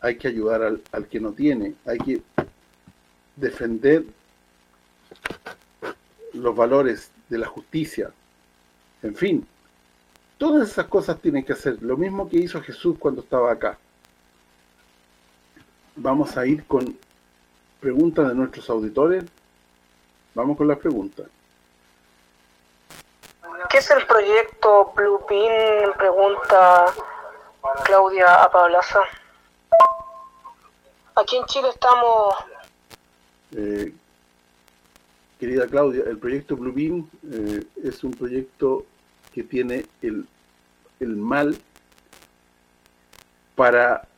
Hay que ayudar al, al que no tiene. Hay que defender los valores de la justicia. En fin, todas esas cosas tienen que hacer. Lo mismo que hizo Jesús cuando estaba acá. Vamos a ir con preguntas de nuestros auditores. Vamos con las preguntas. ¿Qué es el proyecto Blue Bean? Pregunta Claudia Apablaza. Aquí en Chile estamos... Eh, querida Claudia, el proyecto Blue Beam eh, es un proyecto que tiene el, el mal para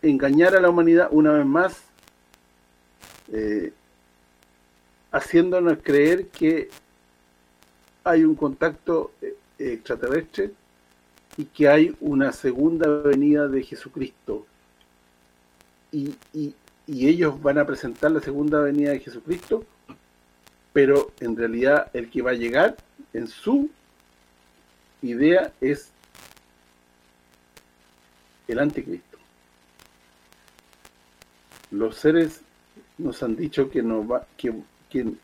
engañar a la humanidad una vez más eh, haciéndonos creer que hay un contacto eh, extraterrestre y que hay una segunda venida de Jesucristo. Y, y, y ellos van a presentar la segunda venida de Jesucristo pero en realidad el que va a llegar en su idea es el anticristo. Los seres nos han dicho que no va que,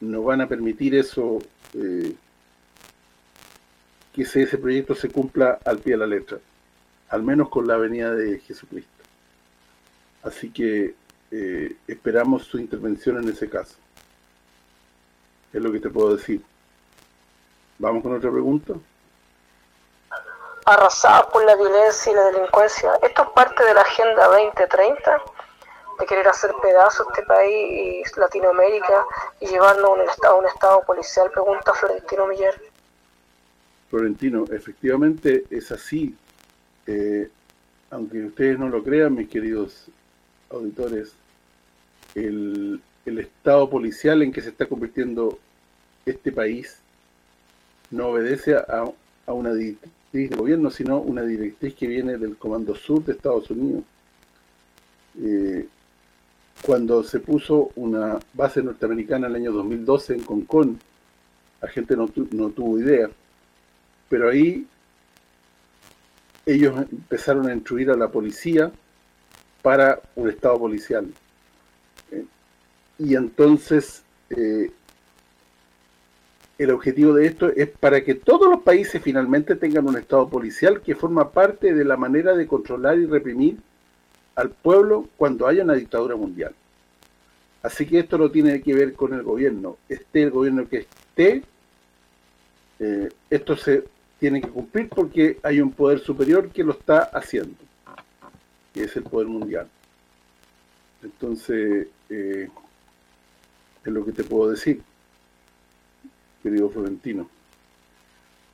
no van a permitir eso eh, que ese, ese proyecto se cumpla al pie de la letra al menos con la venida de Jesucristo. Así que eh, esperamos su intervención en ese caso es lo que te puedo decir. Vamos con otra pregunta. Arrasados por la violencia y la delincuencia. Esto es parte de la Agenda 2030 de querer hacer pedazos este país y Latinoamérica y llevarnos a un estado, un estado policial, pregunta Florentino Miller. Florentino, efectivamente es así. Eh, aunque ustedes no lo crean, mis queridos auditores, el, el estado policial en que se está convirtiendo este país no obedece a, a una directriz de gobierno, sino una directriz que viene del Comando Sur de Estados Unidos. Eh, cuando se puso una base norteamericana en el año 2012 en Concón, la gente no, tu, no tuvo idea, pero ahí ellos empezaron a instruir a la policía para un estado policial. ¿Eh? Y entonces eh, el objetivo de esto es para que todos los países finalmente tengan un estado policial que forma parte de la manera de controlar y reprimir al pueblo cuando haya una dictadura mundial. Así que esto no tiene que ver con el gobierno. Esté el gobierno que esté, eh, esto se tiene que cumplir porque hay un poder superior que lo está haciendo, que es el poder mundial. Entonces, eh, es lo que te puedo decir, querido Florentino.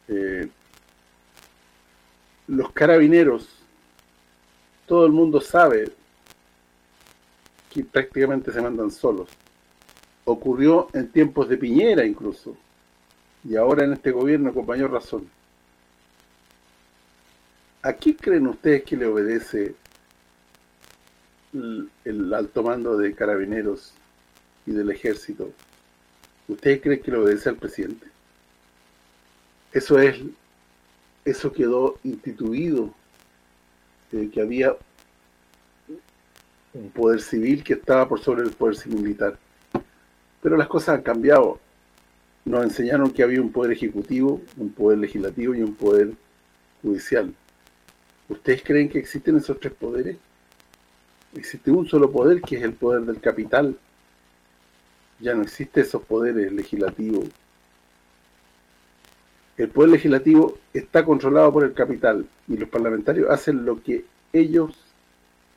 Eh, los carabineros todo el mundo sabe que prácticamente se mandan solos. Ocurrió en tiempos de Piñera incluso, y ahora en este gobierno con mayor razón. ¿A qué creen ustedes que le obedece el, el alto mando de carabineros y del ejército? ¿Ustedes creen que le obedece al presidente? Eso es, eso quedó instituido eh, que había un poder civil que estaba por sobre el poder civil militar. Pero las cosas han cambiado. Nos enseñaron que había un poder ejecutivo, un poder legislativo y un poder judicial. ¿Ustedes creen que existen esos tres poderes? Existe un solo poder que es el poder del capital. Ya no existe esos poderes legislativos, el poder legislativo está controlado por el capital y los parlamentarios hacen lo que ellos,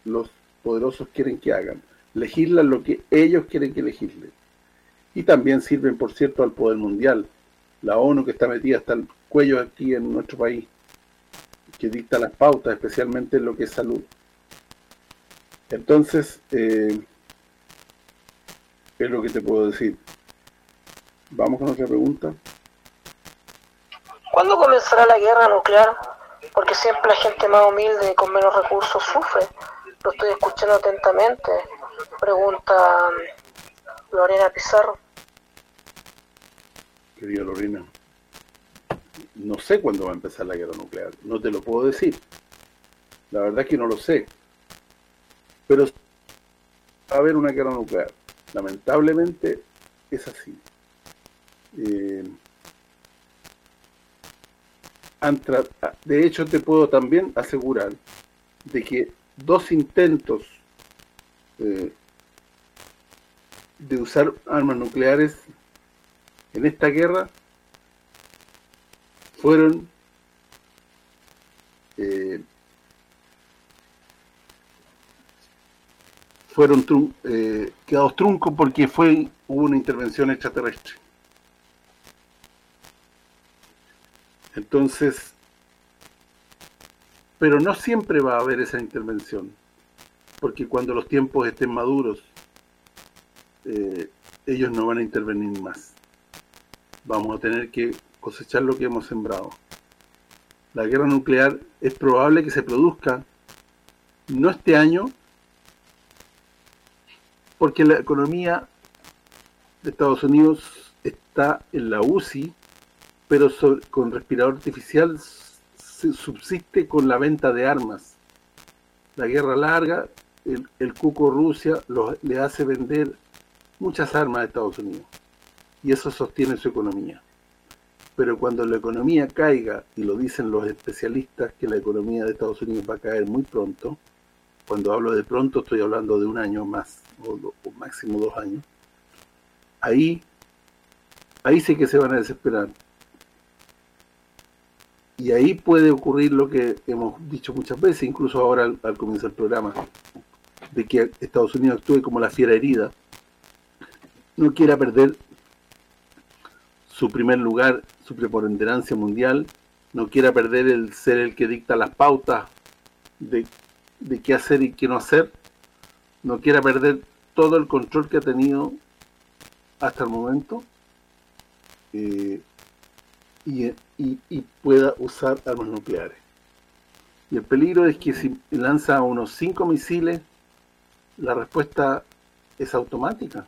los poderosos, quieren que hagan. Legislan lo que ellos quieren que legislen. Y también sirven, por cierto, al poder mundial. La ONU que está metida hasta el cuello aquí en nuestro país, que dicta las pautas, especialmente en lo que es salud. Entonces, eh, es lo que te puedo decir. Vamos con otra pregunta. ¿Cuándo comenzará la guerra nuclear? Porque siempre la gente más humilde y con menos recursos sufre. Lo estoy escuchando atentamente. Pregunta mm, Lorena Pizarro. Querida Lorena, no sé cuándo va a empezar la guerra nuclear. No te lo puedo decir. La verdad es que no lo sé. Pero va a haber una guerra nuclear. Lamentablemente es así. Eh, de hecho te puedo también asegurar de que dos intentos eh, de usar armas nucleares en esta guerra fueron eh, fueron eh, quedados truncos porque fue hubo una intervención extraterrestre Entonces, pero no siempre va a haber esa intervención, porque cuando los tiempos estén maduros, eh, ellos no van a intervenir más. Vamos a tener que cosechar lo que hemos sembrado. La guerra nuclear es probable que se produzca, no este año, porque la economía de Estados Unidos está en la UCI, pero con respirador artificial se subsiste con la venta de armas. La guerra larga, el, cuco Rusia le hace vender muchas armas a Estados Unidos y eso sostiene su economía. Pero cuando la economía caiga, y lo dicen los especialistas que la economía de Estados Unidos va a caer muy pronto, cuando hablo de pronto estoy hablando de un año más, o, máximo dos años, ahí, ahí sí que se van a desesperar, y ahí puede ocurrir lo que hemos dicho muchas veces, incluso ahora al, comienzo del programa, de que Estados Unidos actúe como la fiera herida, no quiera perder su primer lugar, su preponderancia mundial, no quiera perder el ser el que dicta las pautas de, qué hacer y qué no hacer, no quiera perder todo el control que ha tenido hasta el momento, eh, y, pueda usar armas nucleares. Y el peligro es que si lanza unos cinco misiles, la respuesta es automática.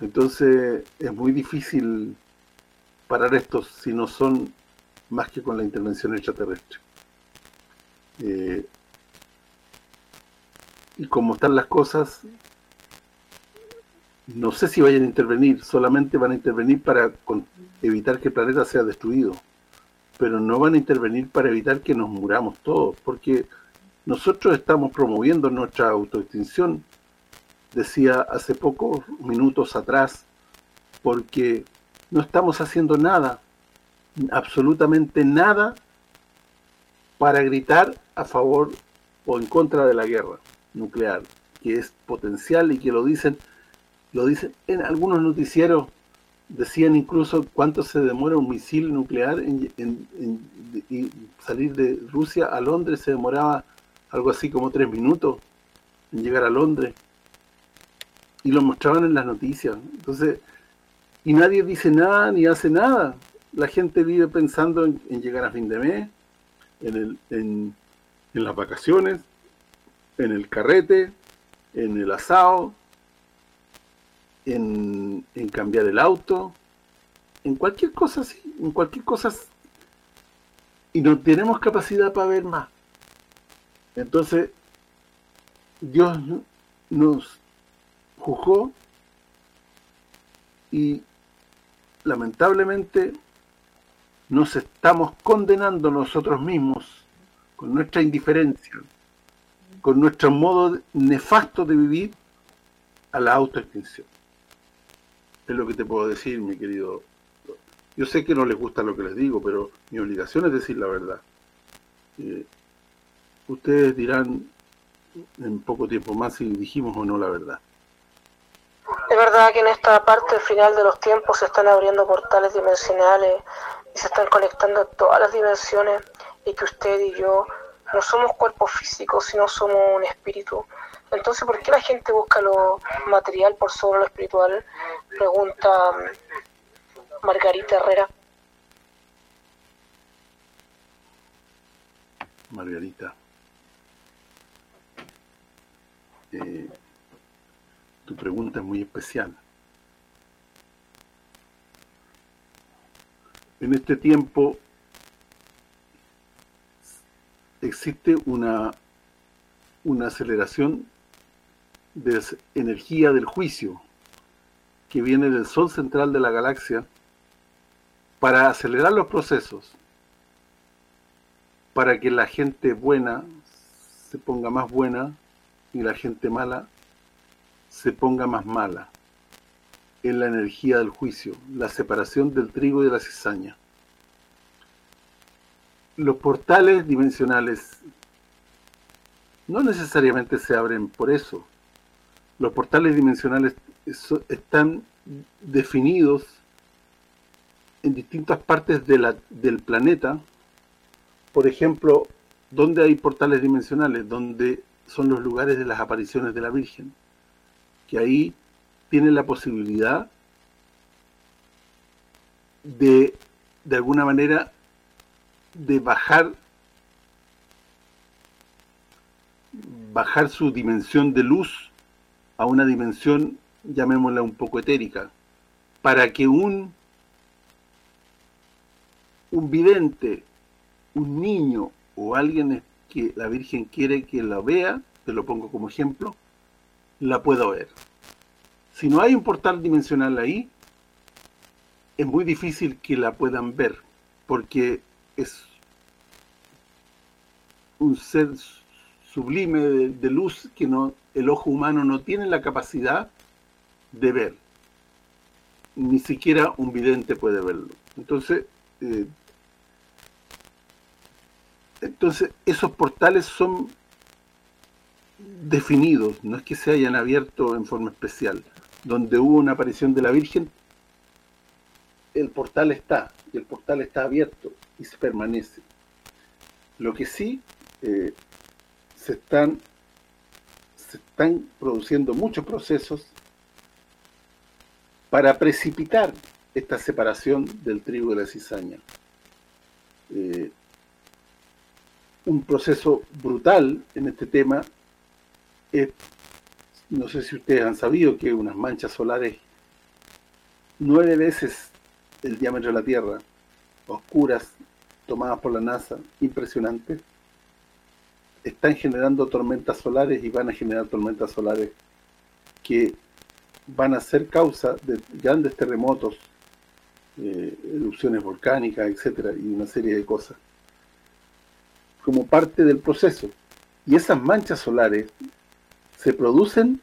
Entonces es muy difícil parar estos si no son más que con la intervención extraterrestre. Eh, y como están las cosas, no sé si vayan a intervenir, solamente van a intervenir para evitar que el planeta sea destruido, pero no van a intervenir para evitar que nos muramos todos, porque nosotros estamos promoviendo nuestra autoextinción, decía hace pocos minutos atrás, porque no estamos haciendo nada, absolutamente nada, para gritar a favor o en contra de la guerra nuclear, que es potencial y que lo dicen lo dicen en algunos noticieros. Decían incluso cuánto se demora un misil nuclear en, salir de Rusia a Londres se demoraba algo así como tres minutos en llegar a Londres. Y lo mostraban en las noticias. Entonces y nadie dice nada ni hace nada. La gente vive pensando en, llegar a fin de mes en, el, en las vacaciones en el carrete en el asado en, cambiar el auto, en cualquier cosa así, en cualquier cosa y no tenemos capacidad para ver más. Entonces, Dios nos juzgó y lamentablemente nos estamos condenando nosotros mismos con nuestra indiferencia, con nuestro modo nefasto de vivir a la autoextinción es lo que te puedo decir, mi querido Yo sé que no les gusta lo que les digo, pero mi obligación es decir la verdad. Eh, ustedes dirán en poco tiempo más si dijimos o no la verdad. Es verdad que en esta parte final de los tiempos se están abriendo portales dimensionales y se están conectando todas las dimensiones y que usted y yo no somos cuerpos físicos, sino somos un espíritu. Entonces, ¿por qué la gente busca lo material por sobre lo espiritual? Pregunta Margarita Herrera. Margarita. Eh, tu pregunta es muy especial. En este tiempo existe una, una aceleración de energía del juicio que viene del sol central de la galaxia para acelerar los procesos, para que la gente buena se ponga más buena y la gente mala se ponga más mala. Es la energía del juicio, la separación del trigo y de la cizaña. Los portales dimensionales no necesariamente se abren por eso. Los portales dimensionales están definidos en distintas partes del planeta, por ejemplo, donde hay portales dimensionales, donde son los lugares de las apariciones de la Virgen, que ahí tiene la posibilidad de, de alguna manera, de bajar bajar su dimensión de luz a una dimensión, llamémosla un poco etérica, para que un un vidente, un niño o alguien que la Virgen quiere que la vea, te lo pongo como ejemplo, la pueda ver. Si no hay un portal dimensional ahí, es muy difícil que la puedan ver, porque es un ser sublime de, luz que no el ojo humano no tiene la capacidad de ver. Ni siquiera un vidente puede verlo. Entonces, eh, entonces, esos portales son definidos, no es que se hayan abierto en forma especial. Donde hubo una aparición de la Virgen, el portal está, y el portal está abierto y se permanece. Lo que sí, eh, se están se están produciendo muchos procesos para precipitar esta separación del trigo de la cizaña. Eh, un proceso brutal en este tema es, no sé si ustedes han sabido que unas manchas solares nueve veces el diámetro de la Tierra, oscuras, tomadas por la NASA, impresionantes, están generando tormentas solares y van a generar tormentas solares que van a ser causa de grandes terremotos, eh, erupciones volcánicas, etcétera, y una serie de cosas como parte del proceso. Y esas manchas solares se producen,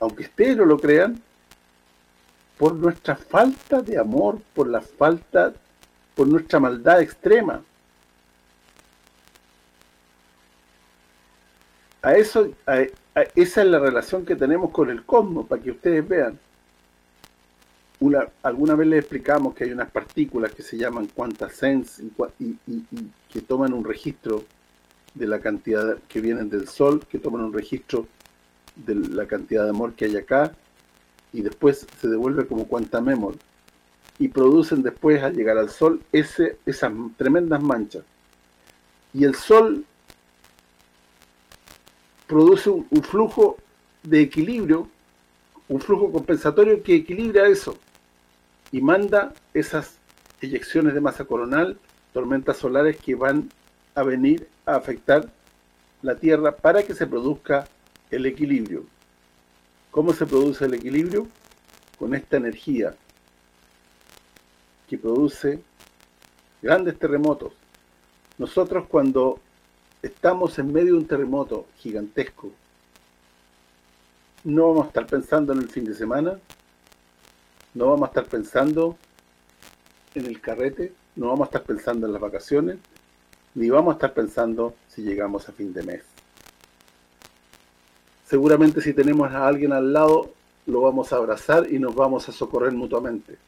aunque ustedes no lo crean, por nuestra falta de amor, por la falta, por nuestra maldad extrema. A eso, esa es la relación que tenemos con el cosmos, para que ustedes vean. Una, alguna vez les explicamos que hay unas partículas que se llaman quantasens y, y que toman un registro de la cantidad que vienen del Sol, que toman un registro de la cantidad de amor que hay acá, y después se devuelve como cuantamemor, y producen después, al llegar al Sol, ese, esas tremendas manchas. Y el Sol produce un, un flujo de equilibrio, un flujo compensatorio que equilibra eso, y manda esas eyecciones de masa coronal, tormentas solares que van a venir a afectar la Tierra para que se produzca el equilibrio. ¿Cómo se produce el equilibrio? Con esta energía que produce grandes terremotos. Nosotros cuando estamos en medio de un terremoto gigantesco, no vamos a estar pensando en el fin de semana, no vamos a estar pensando en el carrete, no vamos a estar pensando en las vacaciones, ni vamos a estar pensando si llegamos a fin de mes. Seguramente si tenemos a alguien al lado, lo vamos a abrazar y nos vamos a socorrer mutuamente.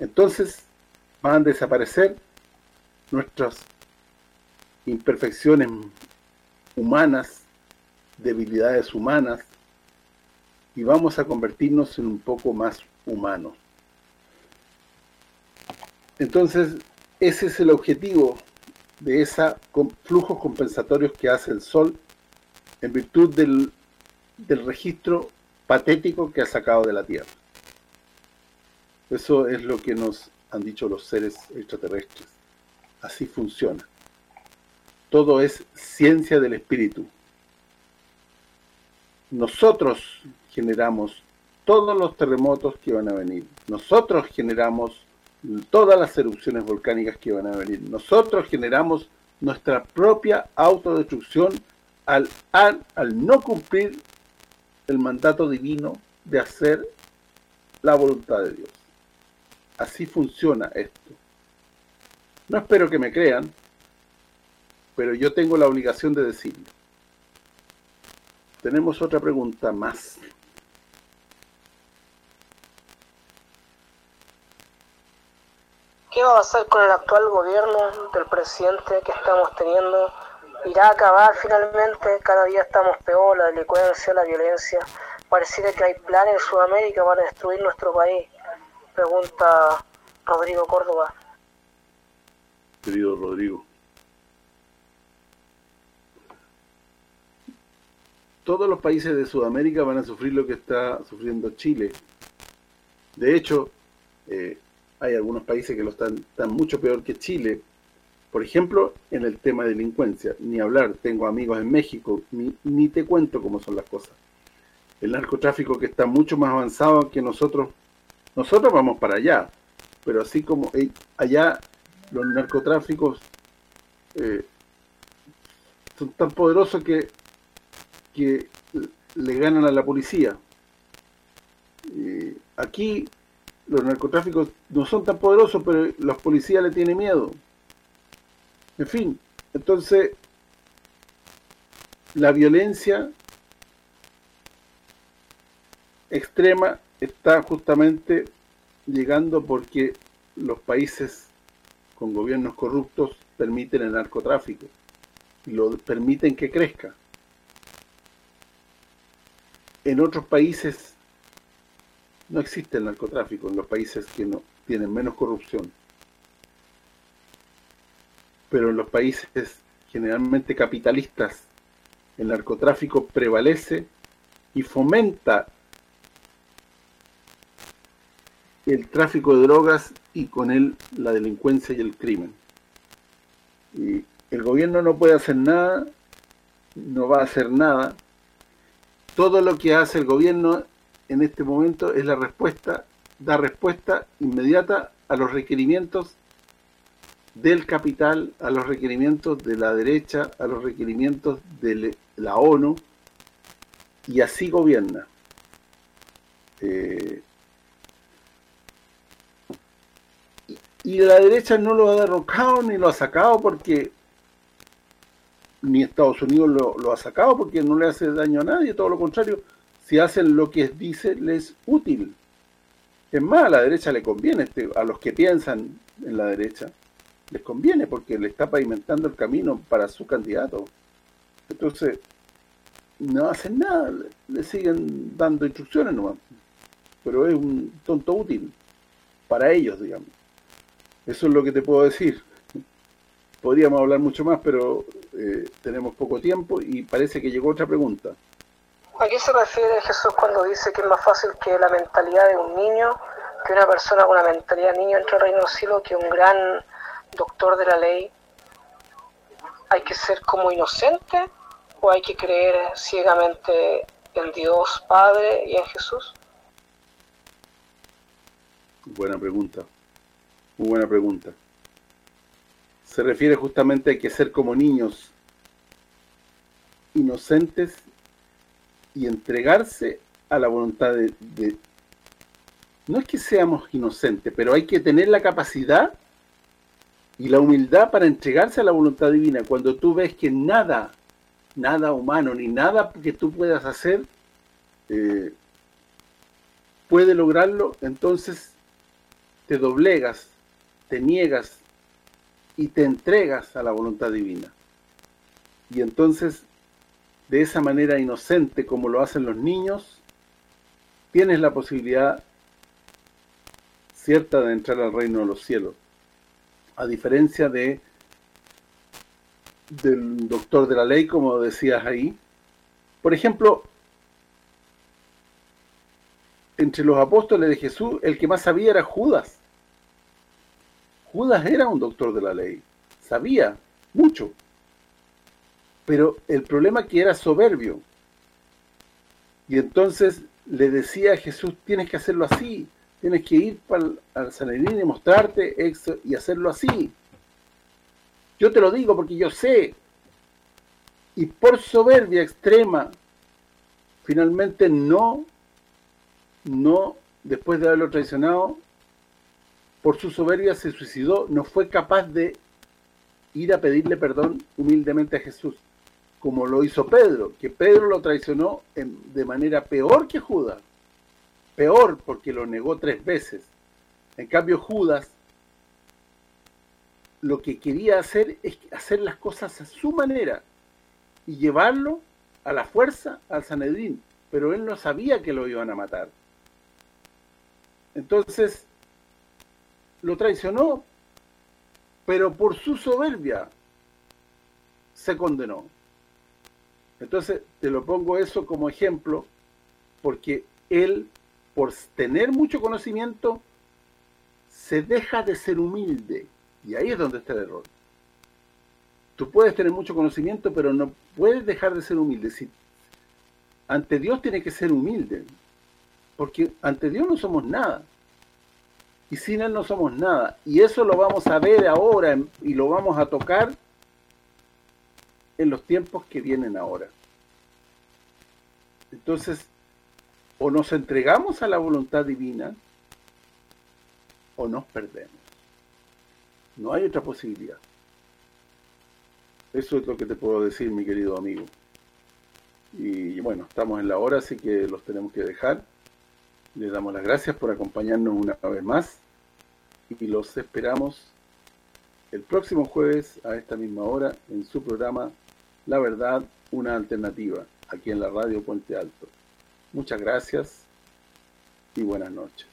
Entonces van a desaparecer nuestras imperfecciones humanas, debilidades humanas, y vamos a convertirnos en un poco más humanos. Entonces, ese es el objetivo de esos flujos compensatorios que hace el Sol en virtud del, del registro patético que ha sacado de la Tierra. Eso es lo que nos han dicho los seres extraterrestres. Así funciona. Todo es ciencia del espíritu. Nosotros generamos todos los terremotos que van a venir. Nosotros generamos todas las erupciones volcánicas que van a venir. Nosotros generamos nuestra propia autodestrucción al, al, al no cumplir el mandato divino de hacer la voluntad de Dios. Así funciona esto. No espero que me crean, pero yo tengo la obligación de decirlo. Tenemos otra pregunta más. ¿Qué va a pasar con el actual gobierno del presidente que estamos teniendo? ¿Irá a acabar finalmente? Cada día estamos peor, la delincuencia, la violencia. Pareciera que hay planes en Sudamérica para destruir nuestro país. Pregunta Rodrigo Córdoba. Querido Rodrigo. Todos los países de Sudamérica van a sufrir lo que está sufriendo Chile. De hecho, eh, hay algunos países que lo están, están mucho peor que Chile. Por ejemplo, en el tema de delincuencia, ni hablar, tengo amigos en México, ni, ni te cuento cómo son las cosas. El narcotráfico que está mucho más avanzado que nosotros, nosotros vamos para allá, pero así como allá los narcotráficos eh, son tan poderosos que, que le ganan a la policía. aquí los narcotráficos no son tan poderosos, pero los policías le tienen miedo. En fin, entonces la violencia extrema está justamente llegando porque los países con gobiernos corruptos permiten el narcotráfico y lo permiten que crezca. En otros países no existe el narcotráfico en los países que no tienen menos corrupción. Pero en los países generalmente capitalistas, el narcotráfico prevalece y fomenta el tráfico de drogas y con él la delincuencia y el crimen. Y el gobierno no puede hacer nada, no va a hacer nada. Todo lo que hace el gobierno en este momento es la respuesta, da respuesta inmediata a los requerimientos del capital, a los requerimientos de la derecha, a los requerimientos de la ONU, y así gobierna. Eh, y la derecha no lo ha derrocado ni lo ha sacado porque ni Estados Unidos lo, ha sacado porque no le hace daño a nadie, todo lo contrario, si hacen lo que dice, les útil. Es más, a la derecha le conviene, este, a los que piensan en la derecha, les conviene porque le está pavimentando el camino para su candidato. Entonces, no hacen nada, le siguen dando instrucciones nomás. Pero es un tonto útil para ellos, digamos. Eso es lo que te puedo decir. Podríamos hablar mucho más, pero eh, tenemos poco tiempo y parece que llegó otra pregunta. ¿A qué se refiere Jesús cuando dice que es más fácil que la mentalidad de un niño, que una persona con una mentalidad de niño entre el reino del cielo, que un gran doctor de la ley? ¿Hay que ser como inocente o hay que creer ciegamente en Dios Padre y en Jesús? Buena pregunta. Muy buena pregunta. Se refiere justamente a que ser como niños inocentes y entregarse a la voluntad de, no es que seamos inocentes, pero hay que tener la capacidad y la humildad para entregarse a la voluntad divina. Cuando tú ves que nada, nada humano, ni nada que tú puedas hacer, eh, puede lograrlo, entonces te doblegas, te niegas y te entregas a la voluntad divina. Y entonces, de esa manera inocente como lo hacen los niños, tienes la posibilidad cierta de entrar al reino de los cielos. A diferencia de del doctor de la ley, como decías ahí. Por ejemplo, entre los apóstoles de Jesús, el que más sabía era Judas. Judas era un doctor de la ley, sabía mucho. Pero el problema que era soberbio. Y entonces le decía a Jesús, tienes que hacerlo así, tienes que ir al Sanedrín y mostrarte y hacerlo así. Yo te lo digo porque yo sé. Y por soberbia extrema, finalmente no, no, después de haberlo traicionado, por su soberbia se suicidó, no fue capaz de ir a pedirle perdón humildemente a Jesús, como lo hizo Pedro, que Pedro lo traicionó de manera peor que Judas, peor porque lo negó tres veces. En cambio Judas lo que quería hacer es hacer las cosas a su manera y llevarlo a la fuerza al Sanedrín, pero él no sabía que lo iban a matar. Entonces, lo traicionó, pero por su soberbia se condenó. Entonces, te lo pongo eso como ejemplo, porque él, por tener mucho conocimiento, se deja de ser humilde. Y ahí es donde está el error. Tú puedes tener mucho conocimiento, pero no puedes dejar de ser humilde. Ante Dios tienes que ser humilde, porque ante Dios no somos nada. Y sin Él no somos nada. Y eso lo vamos a ver ahora y lo vamos a tocar en los tiempos que vienen ahora. Entonces, o nos entregamos a la voluntad divina, o nos perdemos. No hay otra posibilidad. Eso es lo que te puedo decir, mi querido amigo. Y bueno, estamos en la hora, así que los tenemos que dejar. Les damos las gracias por acompañarnos una vez más y los esperamos el próximo jueves a esta misma hora en su programa La Verdad, una alternativa, aquí en la radio Puente Alto. Muchas gracias y buenas noches.